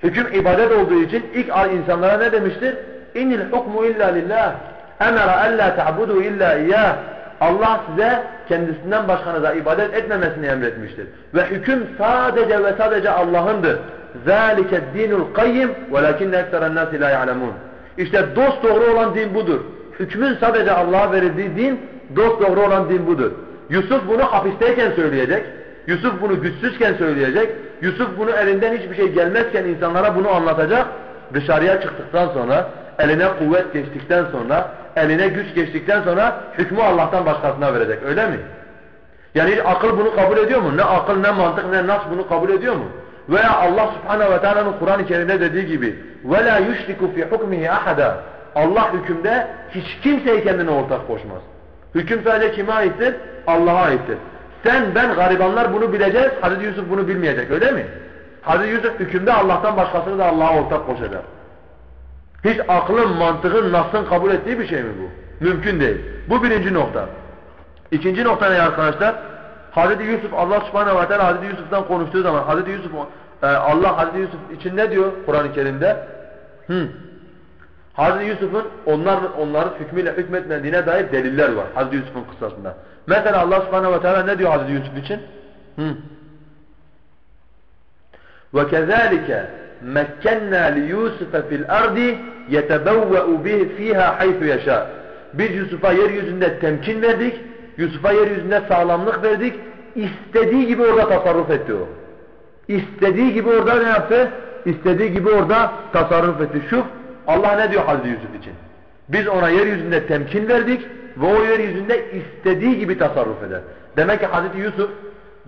Hüküm ibadet olduğu için ilk insanlara ne demiştir? İnil hukmu illa lillah. Emara alla ta'budu illa iyyah. Allah size kendisinden başkanıza ibadet etmemesini emretmiştir. Ve hüküm sadece ve sadece Allah'ındır. ذَٰلِكَ الدِّينُ الْقَيِّمْ وَلَكِنَّ اَكْتَرَ النَّاسِ لَا يَعْلَمُونَ İşte dost doğru olan din budur. Hükmün sadece Allah'a verildiği din, dost doğru olan din budur. Yusuf bunu hapisteyken söyleyecek. Yusuf bunu güçsüzken söyleyecek. Yusuf bunu elinden hiçbir şey gelmezken insanlara bunu anlatacak. Dışarıya çıktıktan sonra, eline kuvvet geçtikten sonra, eline güç geçtikten sonra hükmü Allah'tan başkasına verecek. Öyle mi? Yani akıl bunu kabul ediyor mu? Ne akıl, ne mantık, ne nas bunu kabul ediyor mu? Veya Allah subhanehu ve teala'nın Kur'an-ı Kerim'de dediği gibi وَلَا يُشْرِكُ فِي حُكْمِهِ أَحَدًا Allah hükümde hiç kimseyi kendine ortak koşmaz. Hüküm sadece kime aittir? Allah'a aittir. Sen, ben, garibanlar bunu bileceğiz, Hazreti Yusuf bunu bilmeyecek öyle mi? Hazreti Yusuf hükümde Allah'tan başkasını da Allah'a ortak koşacak. Hiç aklın, mantığın, nasın kabul ettiği bir şey mi bu? Mümkün değil. Bu birinci nokta. İkinci nokta ne arkadaşlar? Hazreti Yusuf, Allah subhanehu ve teala Hazreti Yusuf'tan konuştuğu zaman Hazreti Yusuf, e, Allah Hazreti Yusuf için ne diyor Kur'an-ı Kerim'de? Hı. Hazreti Yusuf'un onlar, onların hükmüyle hükmetmediğine dair deliller var Hazreti Yusuf'un kıssasında. Mesela Allah subhanehu ve teala ne diyor Hazreti Yusuf için? Hı. وَكَذَٰلِكَ مَكَّنَّا لِيُوسُفَ فِي الْأَرْضِ يَتَبَوَّأُ بِهِ ف۪يهَا حَيْثُ يَشَاءُ Biz Yusuf'a yeryüzünde temkin verdik, Yusuf'a yeryüzünde sağlamlık verdik, istediği gibi orada tasarruf etti o. İstediği gibi orada ne yaptı? İstediği gibi orada tasarruf etti. Şu Allah ne diyor Hazreti Yusuf için? Biz ona yeryüzünde temkin verdik ve o yeryüzünde istediği gibi tasarruf eder. Demek ki Hazreti Yusuf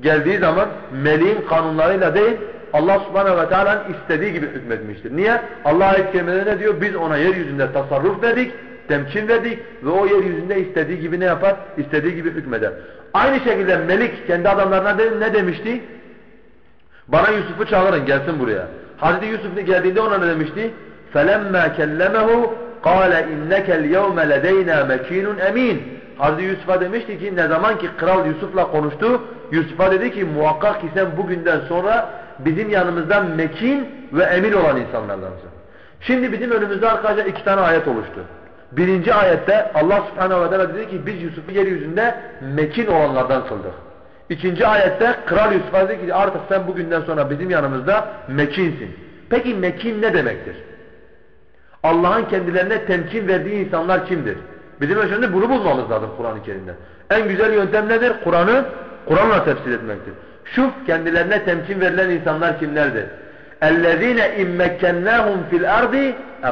geldiği zaman meleğin kanunlarıyla değil Allah subhanehu ve teala'nın istediği gibi hükmetmiştir. Niye? Allah ayet kerimede ne diyor? Biz ona yeryüzünde tasarruf verdik, temkin verdik ve o yeryüzünde istediği gibi ne yapar? İstediği gibi hükmeder. Aynı şekilde Melik kendi adamlarına ne demişti? Bana Yusuf'u çağırın gelsin buraya. Hazreti Yusuf geldiğinde ona ne demişti? فَلَمَّا كَلَّمَهُ قَالَ اِنَّكَ الْيَوْمَ لَدَيْنَا مَك۪ينٌ emin. Hazreti Yusuf'a demişti ki ne zaman ki kral Yusuf'la konuştu, Yusuf'a dedi ki muhakkak ki sen bugünden sonra bizim yanımızdan mekin ve emin olan insanlardansın. Şimdi bizim önümüzde arkadaşlar iki tane ayet oluştu. Birinci ayette Allah subhanehu ve teala dedi ki biz Yusuf'u yeryüzünde mekin olanlardan kıldık. İkinci ayette kral Yusuf'a dedi ki artık sen bugünden sonra bizim yanımızda mekinsin. Peki mekin ne demektir? Allah'ın kendilerine temkin verdiği insanlar kimdir? Bizim önce bunu bulmamız lazım Kur'an-ı Kerim'de. En güzel yöntem nedir? Kur'an'ı Kur'an'la tefsir etmektir. Şuf kendilerine temkin verilen insanlar kimlerdir? اَلَّذ۪ينَ اِمْ مَكَّنَّاهُمْ فِي الْأَرْضِ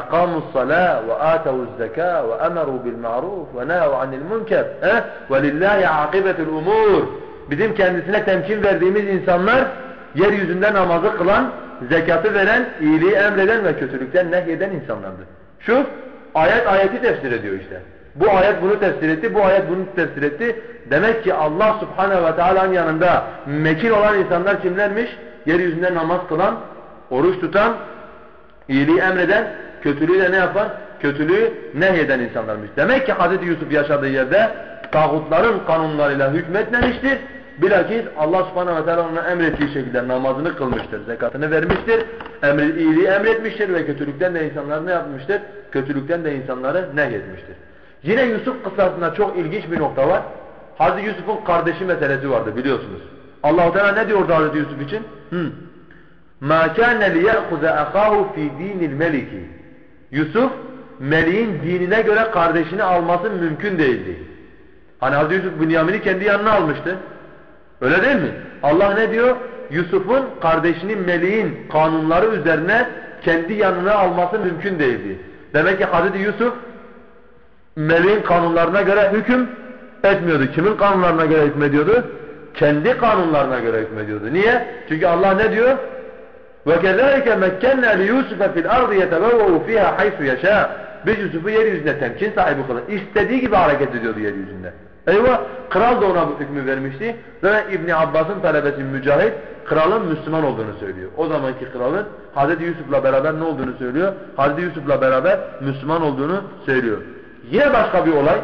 اَقَامُوا الصَّلَاةِ وَآتَوُوا الزَّكَاةِ وَأَمَرُوا بِالْمَعْرُوفِ وَنَهَوْا عَنِ الْمُنْكَرِ وَلِلَّهِ عَاقِبَةُ الْأُمُورِ Bizim kendisine temkin verdiğimiz insanlar yeryüzünde namazı kılan, zekatı veren, iyiliği emreden ve kötülükten nehyeden insanlardır. Şu ayet ayeti tefsir ediyor işte. Bu ayet bunu tefsir etti, bu ayet bunu tefsir etti. Demek ki Allah subhanehu ve teala'nın yanında mekin olan insanlar kimlermiş? Yeryüzünde namaz kılan, oruç tutan, iyiliği emreden, kötülüğü de ne yapan? Kötülüğü nehyeden insanlarmış. Demek ki Hz. Yusuf yaşadığı yerde tağutların kanunlarıyla hükmetmemiştir. Bilakis Allah subhanahu ve teala ona emrettiği şekilde namazını kılmıştır, zekatını vermiştir, emri, iyiliği emretmiştir ve kötülükten de insanları ne yapmıştır? Kötülükten de insanları nehyetmiştir. Yine Yusuf kıssasında çok ilginç bir nokta var. Hazreti Yusuf'un kardeşi meselesi vardı biliyorsunuz. Allah Teala ne diyordu Hazreti Yusuf için? Hı. مَا كَانَ لِيَأْخُذَ أَخَاهُ فِي دِينِ الْمَلِكِ Yusuf, meleğin dinine göre kardeşini alması mümkün değildi. Hani Hazreti Yusuf Bünyamin'i kendi yanına almıştı. Öyle değil mi? Allah ne diyor? Yusuf'un kardeşini meleğin kanunları üzerine kendi yanına alması mümkün değildi. Demek ki Hazreti Yusuf meleğin kanunlarına göre hüküm etmiyordu. Kimin kanunlarına göre hükmediyordu? Kendi kanunlarına göre hükmediyordu. Niye? Çünkü Allah ne diyor? وَكَذَٰلِكَ مَكَّنَّا لِيُوسُفَ فِي الْأَرْضِ يَتَبَوَّهُ فِيهَا حَيْثُ يَشَاءُ Biz Yusuf'u yeryüzünde temkin sahibi kılın. İstediği gibi hareket ediyordu yeryüzünde. Eyvah! Kral da ona bu hükmü vermişti. Ve İbni Abbas'ın talebesi Mücahit, kralın Müslüman olduğunu söylüyor. O zamanki kralın Hazreti Yusuf'la beraber ne olduğunu söylüyor? Hazreti Yusuf'la beraber Müslüman olduğunu söylüyor. Yine başka bir olay.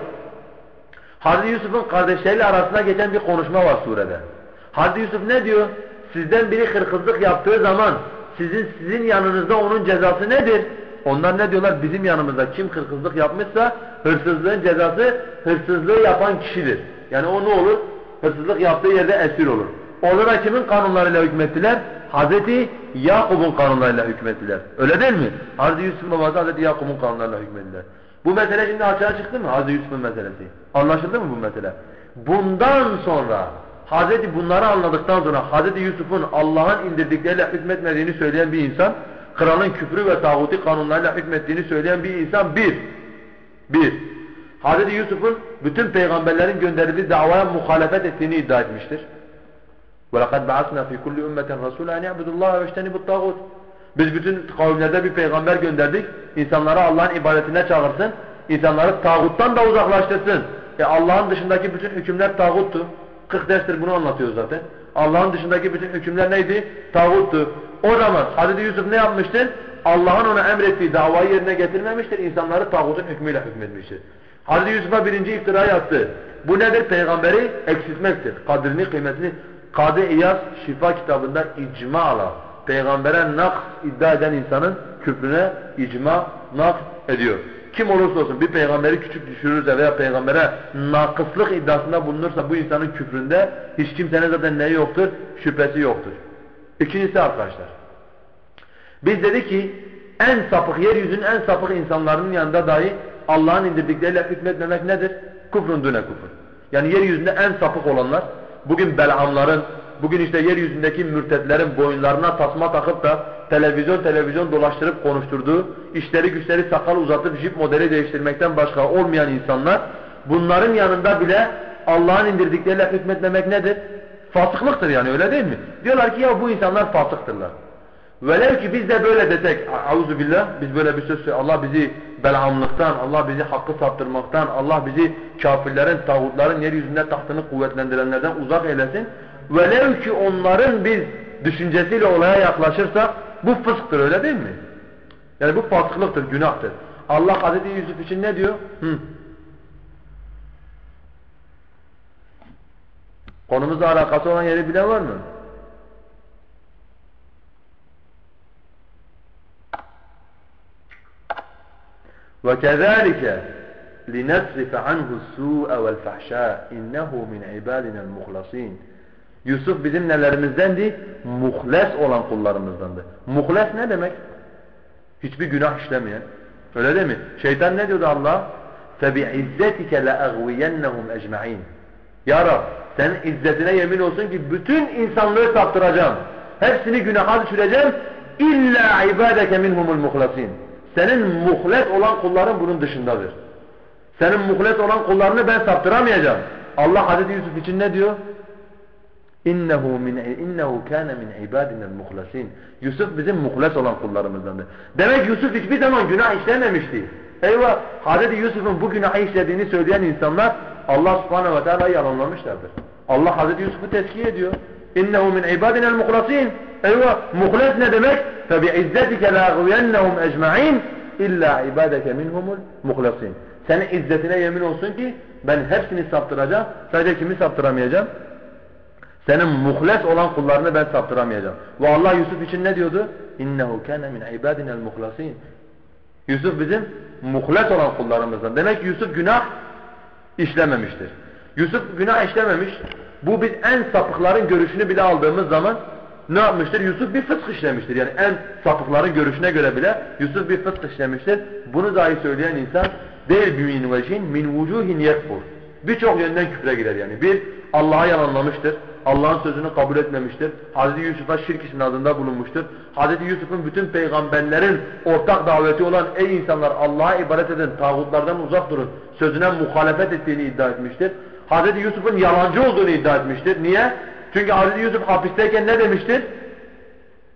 Hazreti Yusuf'un kardeşleriyle arasında geçen bir konuşma var surede. Hazreti Yusuf ne diyor? Sizden biri hırkızlık yaptığı zaman sizin sizin yanınızda onun cezası nedir? Onlar ne diyorlar? Bizim yanımızda kim hırsızlık yapmışsa hırsızlığın cezası hırsızlığı yapan kişidir. Yani o ne olur? Hırsızlık yaptığı yerde esir olur. Onlara kimin kanunlarıyla hükmettiler? Hazreti Yakup'un kanunlarıyla hükmettiler. Öyle değil mi? Hazreti Yusuf'un babası Hazreti Yakup'un kanunlarıyla hükmettiler. Bu mesele şimdi açığa çıktı mı? Hazreti Yusuf'un meselesi. Anlaşıldı mı bu mesele? Bundan sonra Hazreti bunları anladıktan sonra Hazreti Yusuf'un Allah'ın indirdikleriyle hükmetmediğini söyleyen bir insan kralın küfrü ve tağuti kanunlarıyla hükmettiğini söyleyen bir insan bir. Bir. Hazreti Yusuf'un bütün peygamberlerin gönderildiği davaya muhalefet ettiğini iddia etmiştir. وَلَقَدْ بَعَثْنَا فِي كُلِّ اُمَّةٍ رَسُولًا اَنْ يَعْبُدُ اللّٰهَ وَاجْتَنِبُ الطَّاغُوتِ biz bütün kavimlerde bir peygamber gönderdik. İnsanları Allah'ın ibadetine çağırsın. İnsanları tağuttan da uzaklaştırsın. E Allah'ın dışındaki bütün hükümler tağuttu. 40 derstir bunu anlatıyor zaten. Allah'ın dışındaki bütün hükümler neydi? Tağuttu. O zaman Hazreti Yusuf ne yapmıştır? Allah'ın ona emrettiği davayı yerine getirmemiştir. İnsanları tağutun hükmüyle hükmetmiştir. Hazreti Yusuf'a birinci iftira yaptı. Bu nedir? Peygamberi eksiltmektir. Kadrini, kıymetini. Kadı İyaz şifa kitabında icma'la peygambere naks iddia eden insanın küfrüne icma naks ediyor. Kim olursa olsun bir peygamberi küçük düşürürse veya peygambere nakıslık iddiasında bulunursa bu insanın küfründe hiç kimsenin zaten neyi yoktur? Şüphesi yoktur. İkincisi arkadaşlar. Biz dedi ki en sapık, yeryüzünün en sapık insanların yanında dahi Allah'ın indirdikleriyle hükmetmemek nedir? Kufrun düne kufur. Yani yeryüzünde en sapık olanlar, bugün belamların, bugün işte yeryüzündeki mürtetlerin boyunlarına tasma takıp da televizyon televizyon dolaştırıp konuşturduğu, işleri güçleri sakal uzatıp jip modeli değiştirmekten başka olmayan insanlar, bunların yanında bile Allah'ın indirdikleriyle hükmetmemek nedir? Fasıklıktır yani öyle değil mi? Diyorlar ki ya bu insanlar fasıktırlar. Velev ki biz de böyle desek, auzu billah, biz böyle bir söz Allah bizi belamlıktan, Allah bizi hakkı saptırmaktan, Allah bizi kafirlerin, tağutların yeryüzünde tahtını kuvvetlendirenlerden uzak eylesin Velev ki onların biz düşüncesiyle olaya yaklaşırsak bu fısktır öyle değil mi? Yani bu fasıklıktır, günahtır. Allah Hazreti Yusuf için ne diyor? Hı. Konumuzla alakası olan yeri bilen var mı? وَكَذَٰلِكَ لِنَصْرِفَ عَنْهُ السُّوءَ وَالْفَحْشَاءِ اِنَّهُ مِنْ عِبَادِنَا الْمُخْلَصِينَ Yusuf bizim nelerimizdendi? Muhles olan kullarımızdandı. Muhles ne demek? Hiçbir günah işlemeyen. Öyle değil mi? Şeytan ne diyordu Allah? فَبِعِزَّتِكَ لَأَغْوِيَنَّهُمْ اَجْمَعِينَ Ya Rab senin izzetine yemin olsun ki bütün insanlığı saptıracağım. Hepsini günaha düşüreceğim. İlla ibadeke minhumul muhlasin. Senin muhlet olan kulların bunun dışındadır. Senin muhlet olan kullarını ben saptıramayacağım. Allah Hazreti Yusuf için ne diyor? İnnehu min innehu kana min ibadina muhlasin. Yusuf bizim muhles olan kullarımızdandır. Demek Yusuf hiçbir zaman günah işlememişti. Eyvah Hazreti Yusuf'un bu günahı işlediğini söyleyen insanlar Allah subhanehu ve teala yalanlamışlardır. Allah Hazreti Yusuf'u tezkiye ediyor. İnnehu min ibadina muhlasin. Eyvah muhles ne demek? فَبِعِزَّتِكَ لَاغْوِيَنَّهُمْ اَجْمَعِينَ اِلَّا عِبَادَكَ مِنْهُمُ الْمُخْلَصِينَ Senin izzetine yemin olsun ki ben hepsini saptıracağım. Sadece kimi saptıramayacağım? Senin muhles olan kullarını ben saptıramayacağım. Ve Allah Yusuf için ne diyordu? İnnehu kana min ibadina'l muhlasin. Yusuf bizim muhles olan kullarımızdan. Demek ki Yusuf günah işlememiştir. Yusuf günah işlememiş. Bu biz en sapıkların görüşünü bile aldığımız zaman ne yapmıştır? Yusuf bir fısk işlemiştir. Yani en sapıkların görüşüne göre bile Yusuf bir fısk işlemiştir. Bunu dahi söyleyen insan değil min vecin min vucuhin yekfur. Birçok yönden küfre girer yani. Bir, Allah'a yalanlamıştır. Allah'ın sözünü kabul etmemiştir. Hazreti Yusuf'a şirk isnadında bulunmuştur. Hazreti Yusuf'un bütün peygamberlerin ortak daveti olan ey insanlar Allah'a ibadet edin, tağutlardan uzak durun sözüne muhalefet ettiğini iddia etmiştir. Hazreti Yusuf'un yalancı olduğunu iddia etmiştir. Niye? Çünkü Hazreti Yusuf hapisteyken ne demiştir?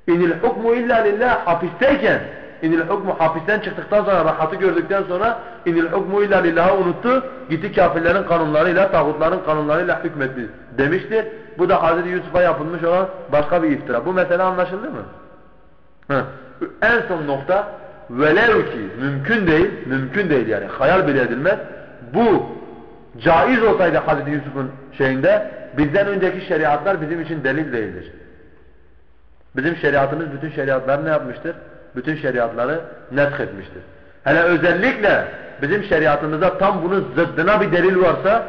İnil hukmu illa lillah hapisteyken İnil hukmu hapisten çıktıktan sonra rahatı gördükten sonra inil hukmu illa lillah'ı unuttu. Gitti kafirlerin kanunlarıyla, tağutların kanunlarıyla hükmetti demiştir. Bu da Hazreti Yusuf'a yapılmış olan başka bir iftira. Bu mesele anlaşıldı mı? Hı. En son nokta velev ki mümkün değil, mümkün değil yani hayal bile edilmez. Bu caiz olsaydı Hazreti Yusuf'un şeyinde bizden önceki şeriatlar bizim için delil değildir. Bizim şeriatımız bütün şeriatları ne yapmıştır? Bütün şeriatları nesk etmiştir. Hele özellikle bizim şeriatımızda tam bunun zıddına bir delil varsa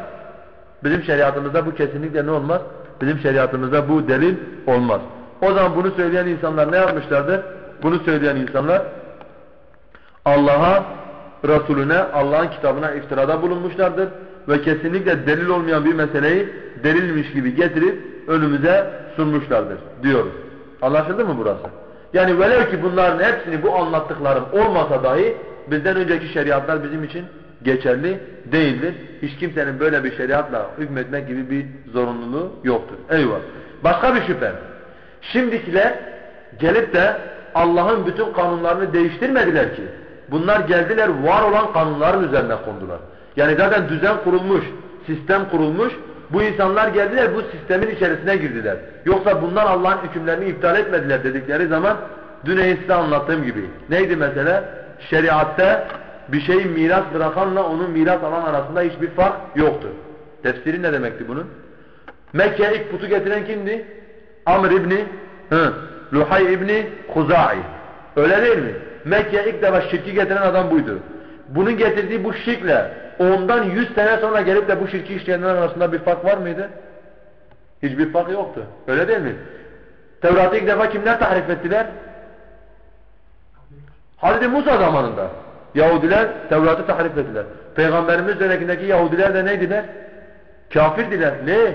bizim şeriatımızda bu kesinlikle ne olmaz? Bizim şeriatımızda bu delil olmaz. O zaman bunu söyleyen insanlar ne yapmışlardır? Bunu söyleyen insanlar Allah'a, Resulüne, Allah'ın kitabına iftirada bulunmuşlardır ve kesinlikle delil olmayan bir meseleyi delilmiş gibi getirip önümüze sunmuşlardır diyoruz. Anlaşıldı mı burası? Yani velev ki bunların hepsini bu anlattıklarım olmasa dahi bizden önceki şeriatlar bizim için geçerli değildir. Hiç kimsenin böyle bir şeriatla hükmetmek gibi bir zorunluluğu yoktur. Eyvallah. Başka bir şüphe. Şimdikiler gelip de Allah'ın bütün kanunlarını değiştirmediler ki. Bunlar geldiler var olan kanunların üzerine kondular. Yani zaten düzen kurulmuş, sistem kurulmuş. Bu insanlar geldiler bu sistemin içerisine girdiler. Yoksa bunlar Allah'ın hükümlerini iptal etmediler dedikleri zaman dün size anlattığım gibi. Neydi mesele? Şeriatte bir şeyi miras bırakanla onun miras alan arasında hiçbir fark yoktur. Tefsiri ne demekti bunun? Mekke'ye ilk putu getiren kimdi? Amr ibni hı, Luhay ibni Huzai. Öyle değil mi? Mekke'ye ilk defa şirki getiren adam buydu. Bunun getirdiği bu şirkle ondan yüz sene sonra gelip de bu şirki işleyenler arasında bir fark var mıydı? Hiçbir fark yoktu. Öyle değil mi? Tevrat'ı ilk defa kimler tahrif ettiler? Hazreti Musa zamanında. Yahudiler Tevrat'ı tahrif ettiler. Peygamberimiz dönemindeki Yahudiler de neydiler? Kafirdiler. Ne?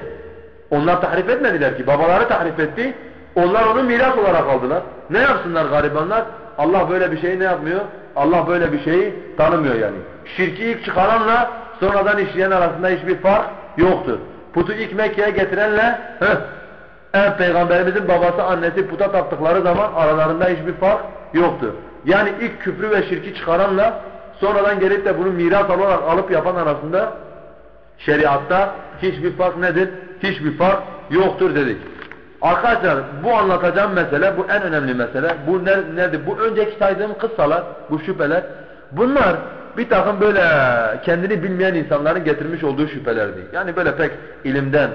Onlar tahrif etmediler ki. Babaları tahrif etti. Onlar onu miras olarak aldılar. Ne yapsınlar garibanlar? Allah böyle bir şeyi ne yapmıyor? Allah böyle bir şeyi tanımıyor yani. Şirki ilk çıkaranla sonradan işleyen arasında hiçbir fark yoktur. Putu ilk Mekke'ye getirenle heh, en peygamberimizin babası annesi puta taptıkları zaman aralarında hiçbir fark yoktur. Yani ilk küfrü ve şirki çıkaranla sonradan gelip de bunu miras olarak alıp yapan arasında şeriatta hiçbir fark nedir? Hiçbir fark yoktur dedik. Arkadaşlar bu anlatacağım mesele, bu en önemli mesele. Bu nedir? Bu önceki saydığım kıssalar, bu şüpheler. Bunlar bir takım böyle kendini bilmeyen insanların getirmiş olduğu şüphelerdi. Yani böyle pek ilimden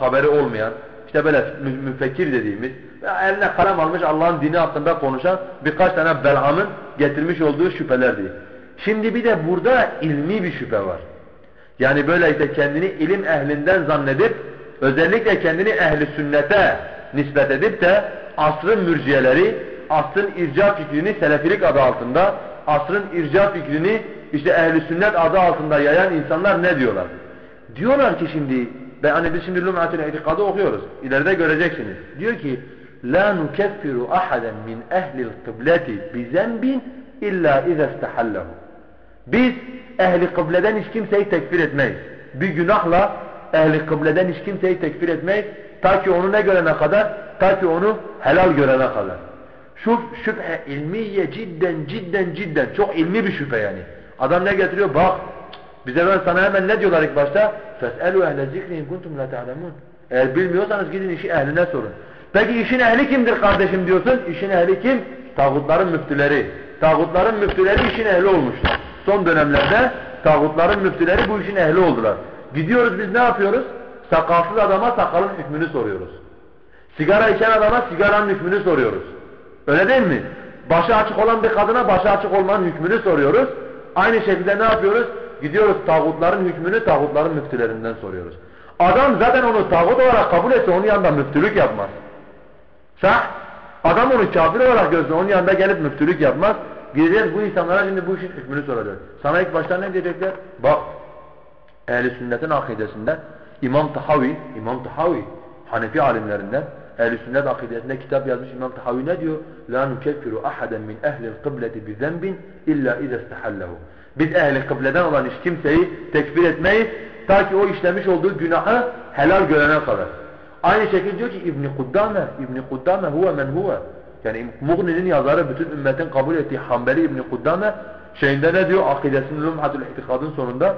haberi olmayan, işte böyle müfekkir dediğimiz, eline kalem almış Allah'ın dini hakkında konuşan birkaç tane belhamın getirmiş olduğu şüphelerdi. Şimdi bir de burada ilmi bir şüphe var. Yani böyle işte kendini ilim ehlinden zannedip özellikle kendini ehli sünnete nispet edip de asrın mürciyeleri, asrın irca fikrini selefilik adı altında, asrın irca fikrini işte ehli sünnet adı altında yayan insanlar ne diyorlar? Diyorlar ki şimdi, ben hani biz şimdi Lum'atul İtikad'ı okuyoruz, ileride göreceksiniz. Diyor ki, la nukeffiru ahaden min ehlil kıbleti bi zenbin illa iza istahallahu. Biz ehli kıbleden hiç kimseyi tekfir etmeyiz. Bir günahla ehli kıbleden hiç kimseyi tekfir etmeyiz. Ta ki onu ne görene kadar? Ta ki onu helal görene kadar. Şu şüphe ilmiye cidden cidden cidden çok ilmi bir şüphe yani. Adam ne getiriyor? Bak bize ben sana hemen ne diyorlar ilk başta? فَاسْأَلُوا اَهْلَ ذِكْرِهِمْ كُنْتُمْ لَا تَعْلَمُونَ Eğer bilmiyorsanız gidin işi ehline sorun. Peki işin ehli kimdir kardeşim diyorsun? İşin ehli kim? Tağutların müftüleri. Tağutların müftüleri işin ehli olmuşlar. Son dönemlerde tağutların müftüleri bu işin ehli oldular. Gidiyoruz biz ne yapıyoruz? Sakalsız adama sakalın hükmünü soruyoruz. Sigara içen adama sigaranın hükmünü soruyoruz. Öyle değil mi? Başı açık olan bir kadına başı açık olmanın hükmünü soruyoruz. Aynı şekilde ne yapıyoruz? Gidiyoruz tağutların hükmünü tağutların müftülerinden soruyoruz. Adam zaten onu tağut olarak kabul etse onun yanında müftülük yapmaz. Sah? Adam onu kafir olarak görsün onun yanında gelip müftülük yapmaz. Gideceğiz bu insanlara şimdi bu işin hükmünü soracağız. Sana ilk başta ne diyecekler? Bak Ehl-i sünnetin akidesinde İmam Tahavi, İmam Tahavi Hanefi alimlerinden Ehl-i sünnet akidesinde kitap yazmış İmam Tahavi ne diyor? La nukeffiru ahaden min ehlil kıbleti bi zenbin illa iza istahallahu. Biz ehli kıbleden olan hiç kimseyi tekfir etmeyiz ta ki o işlemiş olduğu günahı helal görene kadar. Aynı şekilde diyor ki İbn Kuddame, İbn Kuddame huve men huve. Yani Mughni'nin yazarı bütün ümmetin kabul ettiği Hanbeli İbn Kuddame şeyinde ne diyor? Akidesinin Lumhatul İhtikad'ın sonunda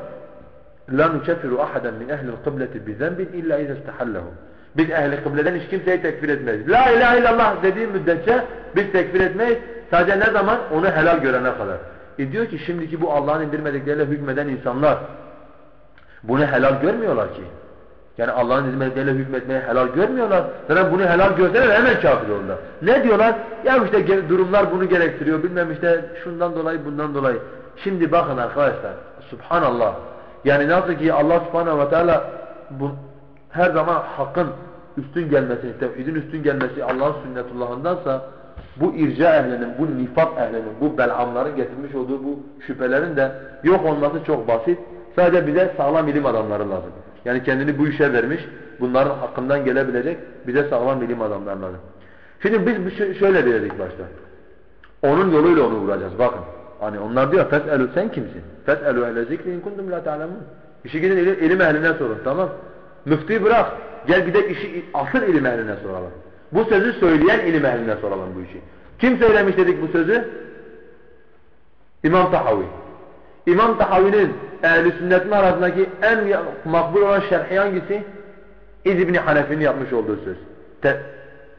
nukeffiru ahadan min ehli'l kıbleti bi zenbin illa iza istahallahu. Biz ehli kıbleden hiç kimseyi tekfir etmeyiz. La ilahe illallah dediği müddetçe biz tekfir etmeyiz. Sadece ne zaman? Onu helal görene kadar. E diyor ki şimdiki bu Allah'ın indirmedikleriyle hükmeden insanlar bunu helal görmüyorlar ki. Yani Allah'ın hizmetleriyle hükmetmeyi helal görmüyorlar. Zaten bunu helal görseler hemen kafir olurlar. Ne diyorlar? Ya işte durumlar bunu gerektiriyor. Bilmem işte şundan dolayı bundan dolayı. Şimdi bakın arkadaşlar. Subhanallah. Yani nasıl ki Allah subhanahu ve teala bu, her zaman hakkın üstün gelmesi, tevhidin üstün gelmesi Allah'ın sünnetullahındansa bu irca ehlinin, bu nifak ehlinin, bu belamların getirmiş olduğu bu şüphelerin de yok olması çok basit. Sadece bize sağlam ilim adamları lazım. Yani kendini bu işe vermiş, bunların hakkından gelebilecek bize sağlam ilim adamları lazım. Şimdi biz şöyle dedik başta. Onun yoluyla onu vuracağız. Bakın. Hani onlar diyor fes'elu sen kimsin? Fes'elu ehle zikri in kuntum la ta'lemun. İşi gidin ilim, ilim ehline sorun tamam. Müftüyü bırak. Gel bir de işi asıl ilim ehline soralım. Bu sözü söyleyen ilim ehline soralım bu işi. Kim söylemiş dedik bu sözü? İmam Tahavi. İmam Tahavi'nin ehl sünnetin arasındaki en makbul olan şerhi hangisi? İz İbni Hanefi'nin yapmış olduğu söz. Te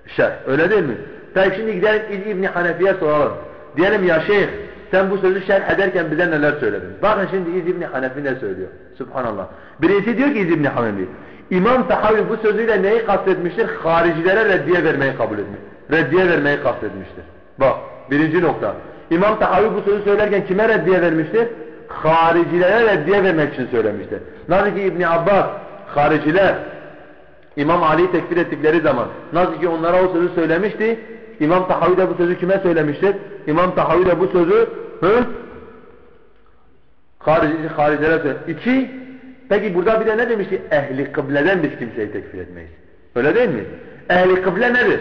şerh. Öyle değil mi? Peki şimdi gidelim İz İbni Hanefi'ye soralım. Diyelim ya şeyh sen bu sözü şerh ederken bize neler söyledin? Bakın şimdi İz İbni Hanefi ne söylüyor? Subhanallah. Birincisi diyor ki İz İbni Hanefi. İmam Tahavi bu sözüyle neyi kastetmiştir? Haricilere reddiye vermeyi kabul etmiş. Reddiye vermeyi kastetmiştir. Bak birinci nokta. İmam Tahavi bu sözü söylerken kime reddiye vermiştir? Haricilere reddiye vermek için söylemiştir. Nasıl ki İbn Abbas hariciler İmam Ali'yi tekfir ettikleri zaman nasıl ki onlara o sözü söylemişti İmam Tahavi de bu sözü kime söylemiştir? İmam Tahavi de bu sözü hı? Harici, haricilere söylemiştir. İki, peki burada bir de ne demişti? Ehli kıbleden biz kimseyi tekfir etmeyiz. Öyle değil mi? Ehli kıble nedir?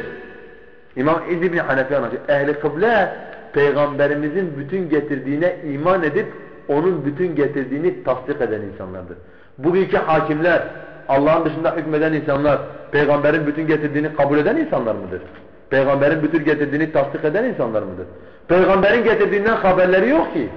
İmam İbn Hanefi anlatıyor. Ehli kıble peygamberimizin bütün getirdiğine iman edip onun bütün getirdiğini tasdik eden insanlardır. Bugünkü hakimler, Allah'ın dışında hükmeden insanlar, peygamberin bütün getirdiğini kabul eden insanlar mıdır? Peygamberin bütün getirdiğini tasdik eden insanlar mıdır? Peygamberin getirdiğinden haberleri yok ki.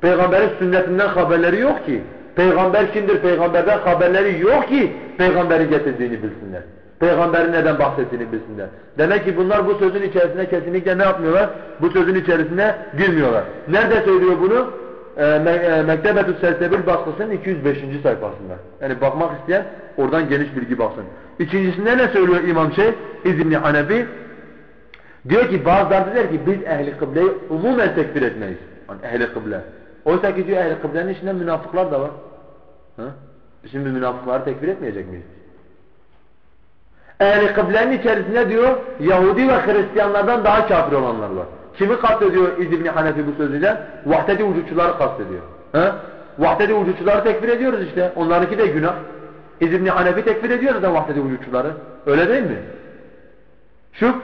Peygamberin sünnetinden haberleri yok ki. Peygamber kimdir? Peygamberden haberleri yok ki peygamberin getirdiğini bilsinler. Peygamberin neden bahsettiğini bilsinler. Demek ki bunlar bu sözün içerisine kesinlikle ne yapmıyorlar? Bu sözün içerisine girmiyorlar. Nerede söylüyor bunu? e, ee, Mektebetü Selsebil baskısının 205. sayfasında. Yani bakmak isteyen oradan geniş bilgi baksın. İkincisinde ne söylüyor İmam Şey? İzmni Hanefi. Diyor ki bazıları der ki biz ehli kıbleyi umumen tekfir etmeyiz. Yani ehli kıble. Oysa ki diyor ehli kıblenin içinde münafıklar da var. Ha? Şimdi münafıkları tekfir etmeyecek miyiz? Ehli kıblenin içerisinde diyor Yahudi ve Hristiyanlardan daha kafir olanlar var. Kimi kastediyor İzibni Hanefi bu sözüyle? Vahdedi vücutçuları kastediyor. He? Vahdedi vücutçuları tekfir ediyoruz işte. Onlarınki de günah. İzibni Hanefi tekfir ediyoruz da vahdedi vücutçuları. Öyle değil mi? Şu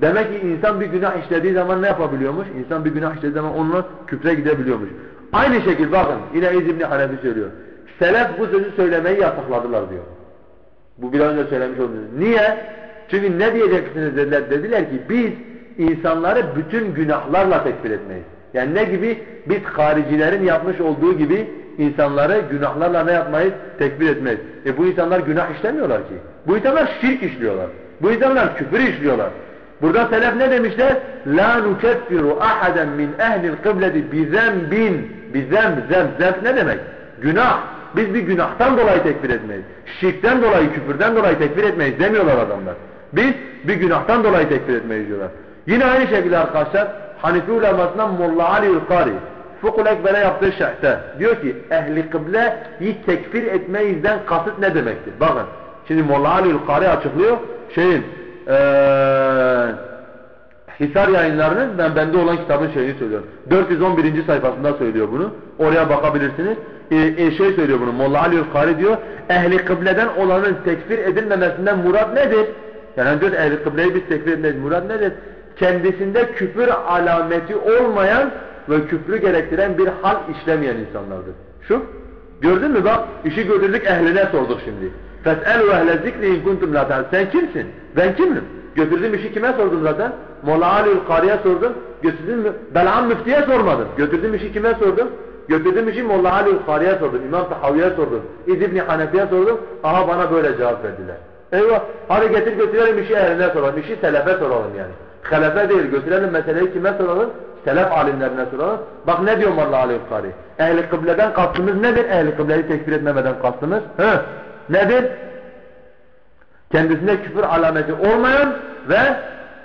demek ki insan bir günah işlediği zaman ne yapabiliyormuş? İnsan bir günah işlediği zaman onunla küfre gidebiliyormuş. Aynı şekilde bakın yine İzibni Hanefi söylüyor. Selef bu sözü söylemeyi yasakladılar diyor. Bu biraz önce söylemiş olduğunuz. Niye? Çünkü ne diyeceksiniz dediler. Dediler ki biz insanları bütün günahlarla tekfir etmeyiz. Yani ne gibi? Biz haricilerin yapmış olduğu gibi insanları günahlarla ne yapmayız? Tekfir etmeyiz. E bu insanlar günah işlemiyorlar ki. Bu insanlar şirk işliyorlar. Bu insanlar küfür işliyorlar. Burada selef ne demişler? La nukeffiru ahaden min ehlil kıbleti bizembin. Bizem, zem, zem ne demek? Günah. Biz bir günahtan dolayı tekfir etmeyiz. Şirkten dolayı, küfürden dolayı tekfir etmeyiz demiyorlar adamlar. Biz bir günahtan dolayı tekfir etmeyiz diyorlar. Yine aynı şekilde arkadaşlar Hanifi ulemasından Molla Ali Ülkari Fukul Ekber'e yaptığı şerhte diyor ki ehli kıbleyi tekfir etmeyizden kasıt ne demektir? Bakın şimdi Molla Ali Ülkari açıklıyor şeyin ee, Hisar yayınlarının ben bende olan kitabın şeyini söylüyorum. 411. sayfasında söylüyor bunu. Oraya bakabilirsiniz. Ee, e, şey söylüyor bunu. Molla Ali Ülkari diyor. Ehli kıbleden olanın tekfir edilmemesinden murat nedir? Yani diyor ehli kıbleyi biz tekfir etmeyiz. Murat nedir? kendisinde küfür alameti olmayan ve küfrü gerektiren bir hal işlemeyen insanlardır. Şu, gördün mü bak işi gördük ehline sorduk şimdi. فَاسْأَلُوا اَهْلَ الذِّكْرِ اِنْ كُنْتُمْ لَا Sen kimsin? Ben kimim? Götürdüğüm işi kime sordum zaten? Molla Ali'ül Kari'ye sordum. Götürdüğüm Bel'am Müfti'ye sormadım. Götürdüğüm işi kime sordum? Götürdüğüm işi Molla Ali'ül Kari'ye sordum. İmam Tahavi'ye sordum. İz İbni Hanefi'ye sordum. Aha bana böyle cevap verdiler. Eyvah. Hadi getir götürelim işi ehline soralım. İşi selefe soralım yani. Helefe değil. Götürelim meseleyi kime soralım? Selef alimlerine soralım. Bak ne diyor Molla Ali'ül Kari? Ehli kıbleden kastımız nedir? Ehli kıbleyi tekfir etmemeden kastımız. Hı. Nedir? Kendisine küfür alameti olmayan ve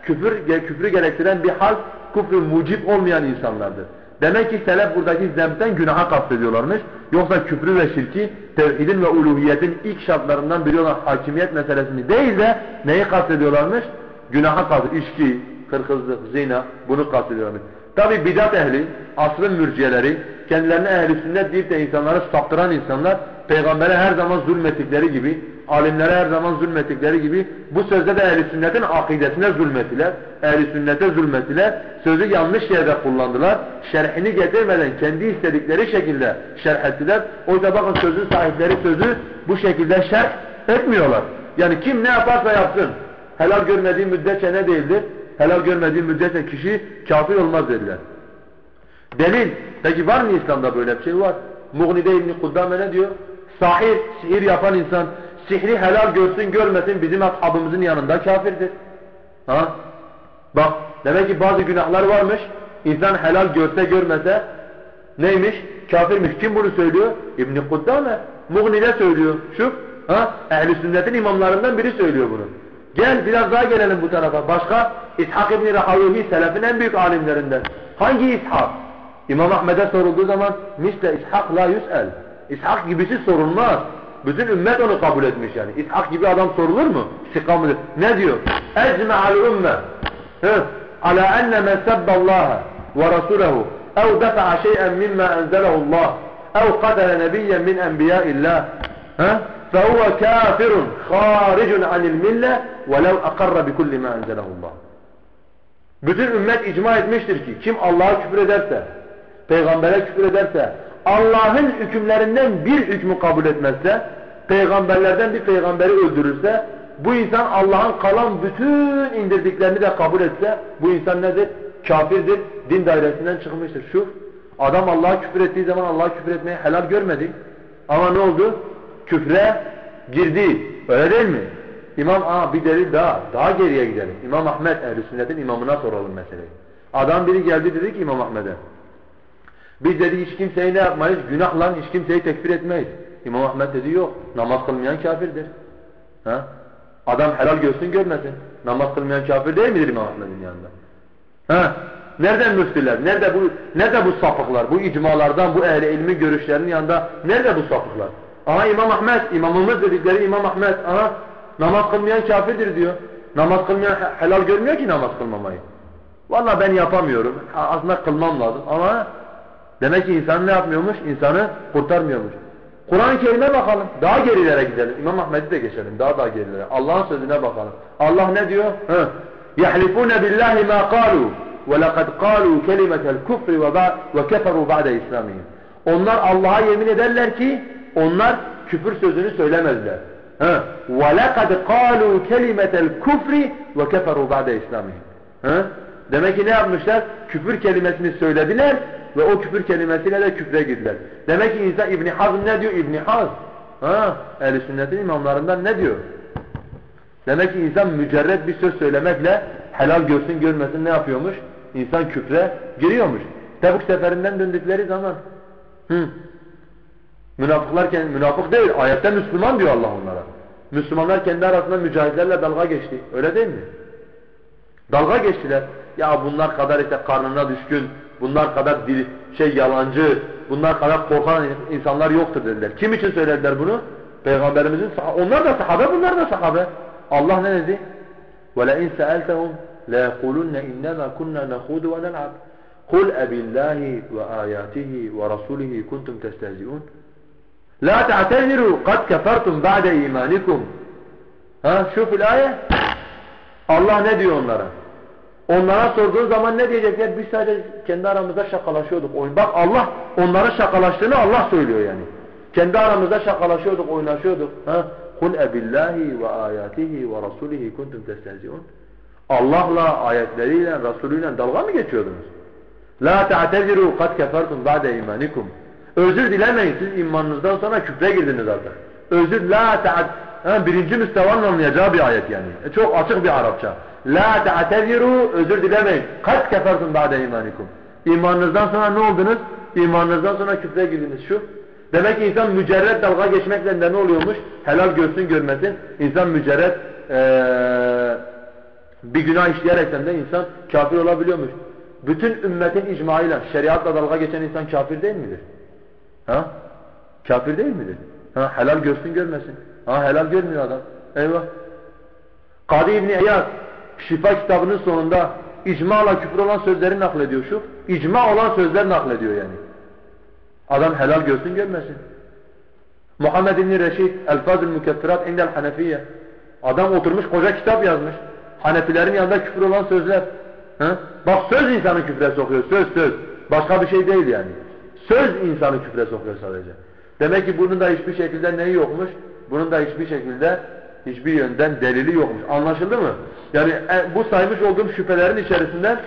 küfür küfrü gerektiren bir hal küfrü mucip olmayan insanlardır. Demek ki selef buradaki zemten günaha kastediyorlarmış. Yoksa küfrü ve şirki tevhidin ve uluhiyetin ilk şartlarından biri olan hakimiyet meselesini değil de neyi kastediyorlarmış? Günaha kast, içki, kırkızlık, zina bunu kastediyorlarmış. Tabi bidat ehli, asrın mürciyeleri, kendilerine ehli sünnet deyip de insanları saptıran insanlar, peygambere her zaman zulmettikleri gibi, alimlere her zaman zulmettikleri gibi bu sözde de ehl sünnetin akidesine zulmettiler. ehl sünnete zulmettiler. Sözü yanlış yerde kullandılar. Şerhini getirmeden kendi istedikleri şekilde şerh ettiler. Oysa bakın sözün sahipleri sözü bu şekilde şerh etmiyorlar. Yani kim ne yaparsa yapsın. Helal görmediği müddetçe ne değildir? Helal görmediği müddetçe kişi kafir olmaz dediler. Delil. Peki var mı İslam'da böyle bir şey? Var. Mughni'de İbn-i Kuddame ne diyor? Sahir, sihir yapan insan sihri helal görsün görmesin bizim ashabımızın yanında kafirdir. Ha? Bak demek ki bazı günahlar varmış. İnsan helal görse görmese neymiş? Kafirmiş. Kim bunu söylüyor? İbn-i Kuddame. Mughni'de söylüyor. Şu ha? Ehl-i sünnetin imamlarından biri söylüyor bunu. Gel biraz daha gelelim bu tarafa. Başka? İshak İbni Rahavihi selefin en büyük alimlerinden. Hangi İshak? İmam Ahmed'e sorulduğu zaman misle İshak la yüs'el. İshak gibisi sorulmaz. Bütün ümmet onu kabul etmiş yani. İshak gibi adam sorulur mu? Sika mıdır? Ne diyor? Ecme'al ümme ala enne men sebballaha ve rasulehu ev defa'a şey'en mimma enzelahu Allah ev qatala nebiyyen min enbiya'illah فهو كافر خارج عن الملة ولو أقر بكل ما أنزله الله bütün ümmet icma etmiştir ki kim Allah'a küfür ederse, peygambere küfür ederse, Allah'ın hükümlerinden bir hükmü kabul etmezse, peygamberlerden bir peygamberi öldürürse, bu insan Allah'ın kalan bütün indirdiklerini de kabul etse, bu insan nedir? Kafirdir, din dairesinden çıkmıştır. Şu, adam Allah'a küfür ettiği zaman Allah'a küfür etmeyi helal görmedi. Ama ne oldu? Küfre girdi. Öyle değil mi? İmam, aa bir delil daha, daha geriye gidelim. İmam Ahmet ehl sünnetin imamına soralım meseleyi. Adam biri geldi dedi ki İmam Ahmet'e, biz dedi hiç kimseyi ne yapmayız? Günahla hiç kimseyi tekfir etmeyiz. İmam Ahmet dedi yok. Namaz kılmayan kafirdir. Ha? Adam helal görsün görmesin. Namaz kılmayan kafir değil midir İmam Ahmet'in yanında? Ha? Nereden müftüler? Nerede bu nerede bu sapıklar? Bu icmalardan, bu ehli ilmi görüşlerinin yanında nerede bu sapıklar? Aha İmam Ahmet, imamımız dedikleri İmam Ahmet, aha namaz kılmayan kafirdir diyor. Namaz kılmayan helal görmüyor ki namaz kılmamayı. Vallahi ben yapamıyorum. Aslında kılmam lazım ama Demek ki insan ne yapmıyormuş? İnsanı kurtarmıyormuş. Kur'an-ı Kerim'e bakalım. Daha gerilere gidelim. İmam Ahmet'i de geçelim. Daha daha gerilere. Allah'ın sözüne bakalım. Allah ne diyor? يَحْلِفُونَ بِاللّٰهِ مَا قَالُوا وَلَقَدْ قَالُوا كَلِمَةَ الْكُفْرِ وَكَفَرُوا بَعْدَ إِسْلَامِهِمْ Onlar Allah'a yemin ederler ki onlar küfür sözünü söylemezler. وَلَقَدْ قَالُوا كَلِمَةَ الْكُفْرِ وَكَفَرُوا بَعْدَ إِسْلَامِهِمْ Demek ki ne yapmışlar? Küfür kelimesini söylediler ve o küfür kelimesiyle de küfre girdiler. Demek ki insan İbn Hazm ne diyor? İbn Hazm ha ehl sünnetin imamlarından ne diyor? Demek ki insan mücerred bir söz söylemekle helal görsün görmesin ne yapıyormuş? İnsan küfre giriyormuş. Tebuk seferinden döndükleri zaman hı, münafıklar münafık değil ayette Müslüman diyor Allah onlara. Müslümanlar kendi arasında mücahitlerle dalga geçti. Öyle değil mi? Dalga geçtiler. Ya bunlar kadar işte karnına düşkün, bunlar kadar dil, şey yalancı, bunlar kadar korkan insanlar yoktur dediler. Kim için söylediler bunu? Peygamberimizin onlar da sahabe, bunlar da sahabe. Allah ne dedi? وَلَاِنْ سَأَلْتَهُمْ لَيَقُولُنَّ اِنَّمَا كُنَّا نَخُودُ وَنَلْعَبْ قُلْ أَبِ اللّٰهِ وَآيَاتِهِ وَرَسُولِهِ كُنْتُمْ تَسْتَهْزِئُونَ La te'teziru kad kefertum ba'de imanikum. Ha şuf ilaye. Allah ne diyor onlara? Onlara sorduğun zaman ne diyecekler? Biz sadece kendi aramızda şakalaşıyorduk. Bak Allah onların şakalaştığını Allah söylüyor yani. Kendi aramızda şakalaşıyorduk, oynaşıyorduk. Ha? Kul ebillahi ve ayatihi ve rasulihi kuntum testehziun. Allah'la, ayetleriyle, Resulüyle dalga mı geçiyordunuz? La ta'teziru kad kefertum ba'de imanikum. Özür dilemeyin siz imanınızdan sonra küfre girdiniz artık. Özür la ta'at ha, birinci müstevanın anlayacağı bir ayet yani. E, çok açık bir Arapça. La ta'teziru özür dilemeyin. Kad kefertum ba'de imanikum. İmanınızdan sonra ne oldunuz? İmanınızdan sonra küfre girdiniz şu. Demek ki insan mücerret dalga geçmekle ne oluyormuş? Helal görsün görmesin. İnsan mücerret ee, bir günah işleyerekten de insan kafir olabiliyormuş. Bütün ümmetin icmaıyla şeriatla dalga geçen insan kafir değil midir? Ha? Kafir değil midir? Ha, helal görsün görmesin. Ha, helal görmüyor adam. Eyvah. Kadı İbni Eyyad Şifa kitabının sonunda icmala küfür olan sözleri naklediyor şu. İcma olan sözler naklediyor yani. Adam helal görsün görmesin. Muhammed İbni Reşid El-Fazıl Mükeffirat İndel Hanefiye Adam oturmuş koca kitap yazmış. Hanefilerin yanında küfür olan sözler. Ha? Bak söz insanı küfre sokuyor. Söz söz. Başka bir şey değil yani. Söz insanı küfre sokuyor sadece. Demek ki bunun da hiçbir şekilde neyi yokmuş? Bunun da hiçbir şekilde hiçbir yönden delili yokmuş. Anlaşıldı mı? Yani e, bu saymış olduğum şüphelerin içerisinden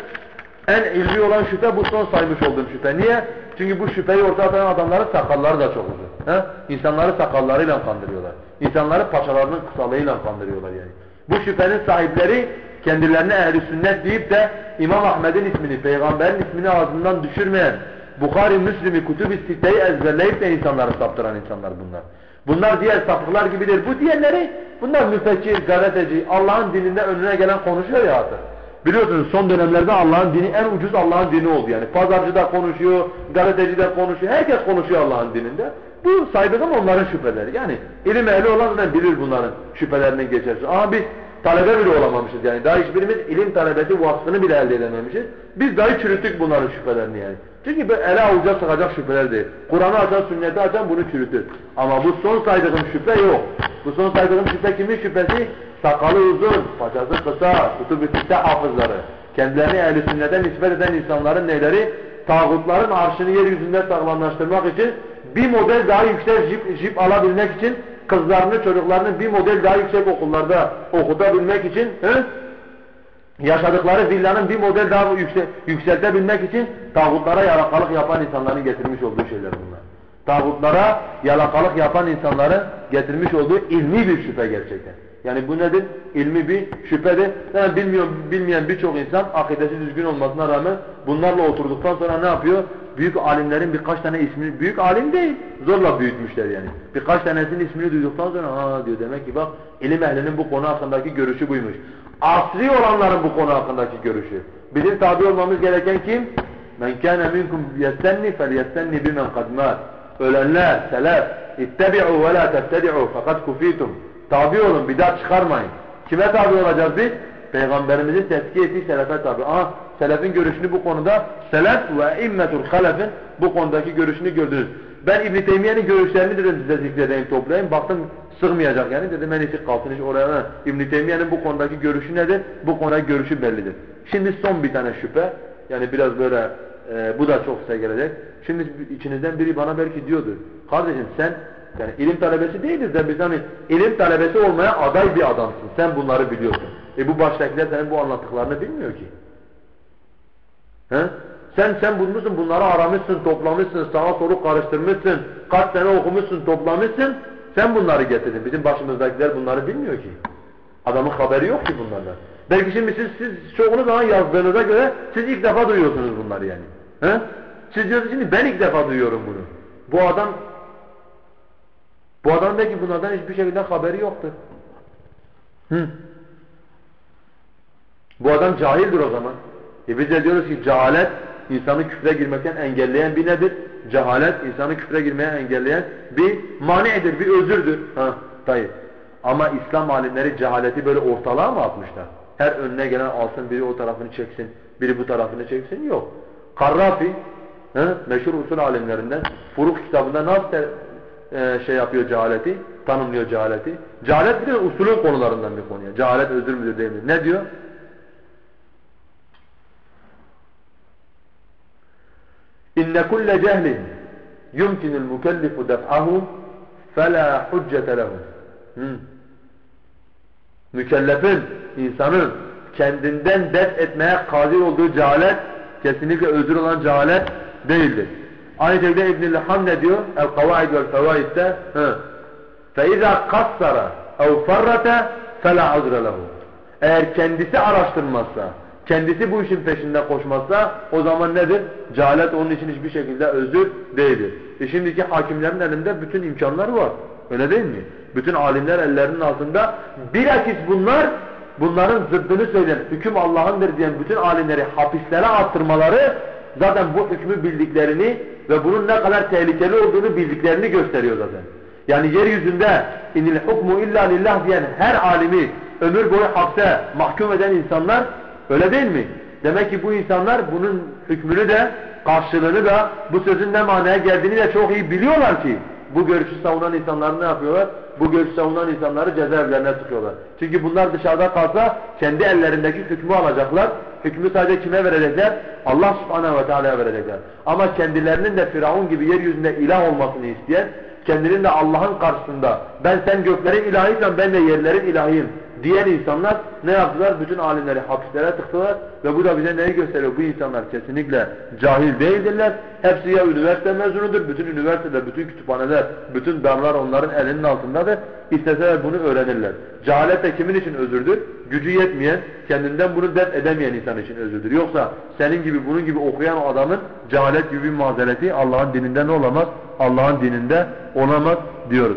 en ilmi olan şüphe bu son saymış olduğum şüphe. Niye? Çünkü bu şüpheyi ortaya atan adamların sakalları da çok uzun. He? İnsanları sakallarıyla kandırıyorlar. İnsanları paçalarının kısalığıyla kandırıyorlar yani. Bu şüphenin sahipleri kendilerine ehli sünnet deyip de İmam Ahmed'in ismini, peygamberin ismini ağzından düşürmeyen, Bukhari, Müslim'i, Kutub-i Sitte'yi ezberleyip de insanları saptıran insanlar bunlar. Bunlar diğer sapıklar gibidir. Bu diğerleri, bunlar müfekkir, gazeteci, Allah'ın dininde önüne gelen konuşuyor ya artık. Biliyorsunuz son dönemlerde Allah'ın dini en ucuz Allah'ın dini oldu yani. Pazarcı da konuşuyor, gazeteci de konuşuyor, herkes konuşuyor Allah'ın dininde. Bu saydığım onların şüpheleri. Yani ilim ehli olan da bilir bunların şüphelerinin geçerse. Ama biz talebe bile olamamışız yani. Daha hiçbirimiz ilim talebesi vasfını bile elde edememişiz. Biz dahi çürüttük bunların şüphelerini yani. Çünkü ele avuca sıkacak şüpheler değil. Kur'an'ı açan, sünneti açan bunu çürütür. Ama bu son saydığım şüphe yok. Bu son saydığım şüphe kimin şüphesi? Sakalı uzun, paçası kısa, kutubu hafızları. Kendilerini ehl-i sünnete nispet eden insanların neleri? Tağutların arşını yeryüzünde sağlamlaştırmak için bir model daha yüksek jip, jip alabilmek için kızlarını, çocuklarını bir model daha yüksek okullarda okutabilmek için he? yaşadıkları villanın bir model daha yüksek, yükseltebilmek için tağutlara yalakalık yapan insanların getirmiş olduğu şeyler bunlar. Tağutlara yalakalık yapan insanların getirmiş olduğu ilmi bir şüphe gerçekten. Yani bu nedir? İlmi bir şüphedir. Yani bilmiyor, bilmeyen birçok insan akidesi düzgün olmasına rağmen bunlarla oturduktan sonra ne yapıyor? Büyük alimlerin birkaç tane ismini, büyük alim değil, zorla büyütmüşler yani. Birkaç tanesinin ismini duyduktan sonra aa diyor demek ki bak ilim ehlinin bu konu hakkındaki görüşü buymuş. Asri olanların bu konu hakkındaki görüşü. Bizim tabi olmamız gereken kim? Men kâne minkum yestenni fel yestenni bimen kadmâr. Ölenler, selef, ittebi'u ve la tettedi'u fakat kufitum. Tabi olun, bidat çıkarmayın. Kime tabi olacağız biz? Peygamberimizin tezkiye ettiği selefe tabi. Aha, selefin görüşünü bu konuda, selef ve immetul halefin bu konudaki görüşünü gördünüz. Ben İbn Teymiye'nin görüşlerini dedim size zikredeyim toplayayım. Baktım sığmayacak yani dedim en iyisi kalsın hiç oraya. İbn Teymiye'nin bu konudaki görüşü nedir? Bu konuda görüşü bellidir. Şimdi son bir tane şüphe. Yani biraz böyle e, bu da çok size gelecek. Şimdi içinizden biri bana belki diyordu. Kardeşim sen yani ilim talebesi değiliz de biz hani ilim talebesi olmaya aday bir adamsın. Sen bunları biliyorsun. E bu baştakiler senin bu anlattıklarını bilmiyor ki. He? Sen sen bulmuşsun bunları aramışsın, toplamışsın, sağa soru karıştırmışsın, kaç sene okumuşsun, toplamışsın. Sen bunları getirdin. Bizim başımızdakiler bunları bilmiyor ki. Adamın haberi yok ki bunlardan. Belki şimdi siz, siz çoğunuz zaman yazdığınıza göre siz ilk defa duyuyorsunuz bunları yani. He? Siz diyorsunuz şimdi ben ilk defa duyuyorum bunu. Bu adam bu adam belki bunlardan hiçbir şekilde haberi yoktur. Hı. Bu adam cahildir o zaman. E biz de diyoruz ki cehalet insanı küfre girmekten engelleyen bir nedir? Cehalet insanı küfre girmeye engelleyen bir mani'dir, bir özürdür. Ha, tayyip. Ama İslam alimleri cehaleti böyle ortalığa mı atmışlar? Her önüne gelen alsın, biri o tarafını çeksin, biri bu tarafını çeksin. Yok. Karrafi, he, meşhur usul alimlerinden, Furuk kitabında nasıl e, şey yapıyor cehaleti, tanımlıyor cehaleti. Cehalet bir de usulün konularından bir konuya. Cehalet özür müdür değil mi? Ne diyor? İnne kulle cehlin yumkinul mukellifu def'ahu fela huccete lehu. Mükellefin, insanın kendinden def etmeye kadir olduğu cehalet kesinlikle özür olan cehalet değildir. Aynı şekilde İbn-i Liham ne diyor? El-Kavaid vel-Fevaid'de فَاِذَا قَصَّرَ اَوْ فَرَّةَ فَلَا عُذْرَ لَهُ Eğer kendisi araştırmazsa, kendisi bu işin peşinde koşmazsa o zaman nedir? Cehalet onun için hiçbir şekilde özür değildir. E şimdiki hakimlerin elinde bütün imkanlar var. Öyle değil mi? Bütün alimler ellerinin altında. Bilakis bunlar bunların zıddını söyleyen, hüküm Allah'ındır diyen bütün alimleri hapislere attırmaları zaten bu hükmü bildiklerini ve bunun ne kadar tehlikeli olduğunu bildiklerini gösteriyor zaten. Yani yeryüzünde inil hukmu illa lillah diyen her alimi ömür boyu hapse mahkum eden insanlar öyle değil mi? Demek ki bu insanlar bunun hükmünü de karşılığını da bu sözün ne manaya geldiğini de çok iyi biliyorlar ki bu görüşü savunan insanları ne yapıyorlar? Bu görüşü savunan insanları cezaevlerine tıkıyorlar. Çünkü bunlar dışarıda kalsa kendi ellerindeki hükmü alacaklar. Hükmü sadece kime verecekler? Allah subhanehu ve teala'ya verecekler. Ama kendilerinin de Firavun gibi yeryüzünde ilah olmasını isteyen, kendinin de Allah'ın karşısında ben sen göklerin ilahıysan ben de yerlerin ilahıyım diyen insanlar ne yaptılar? Bütün alimleri hapislere tıktılar ve bu da bize neyi gösteriyor? Bu insanlar kesinlikle cahil değildirler. Hepsi ya üniversite mezunudur. Bütün üniversiteler, bütün kütüphaneler, bütün darlar onların elinin altındadır. İsteseler bunu öğrenirler. Cehalet de kimin için özürdür? Gücü yetmeyen, kendinden bunu def edemeyen insan için özürdür. Yoksa senin gibi bunun gibi okuyan adamın cehalet gibi bir mazereti Allah'ın dininde ne olamaz? Allah'ın dininde olamaz diyoruz.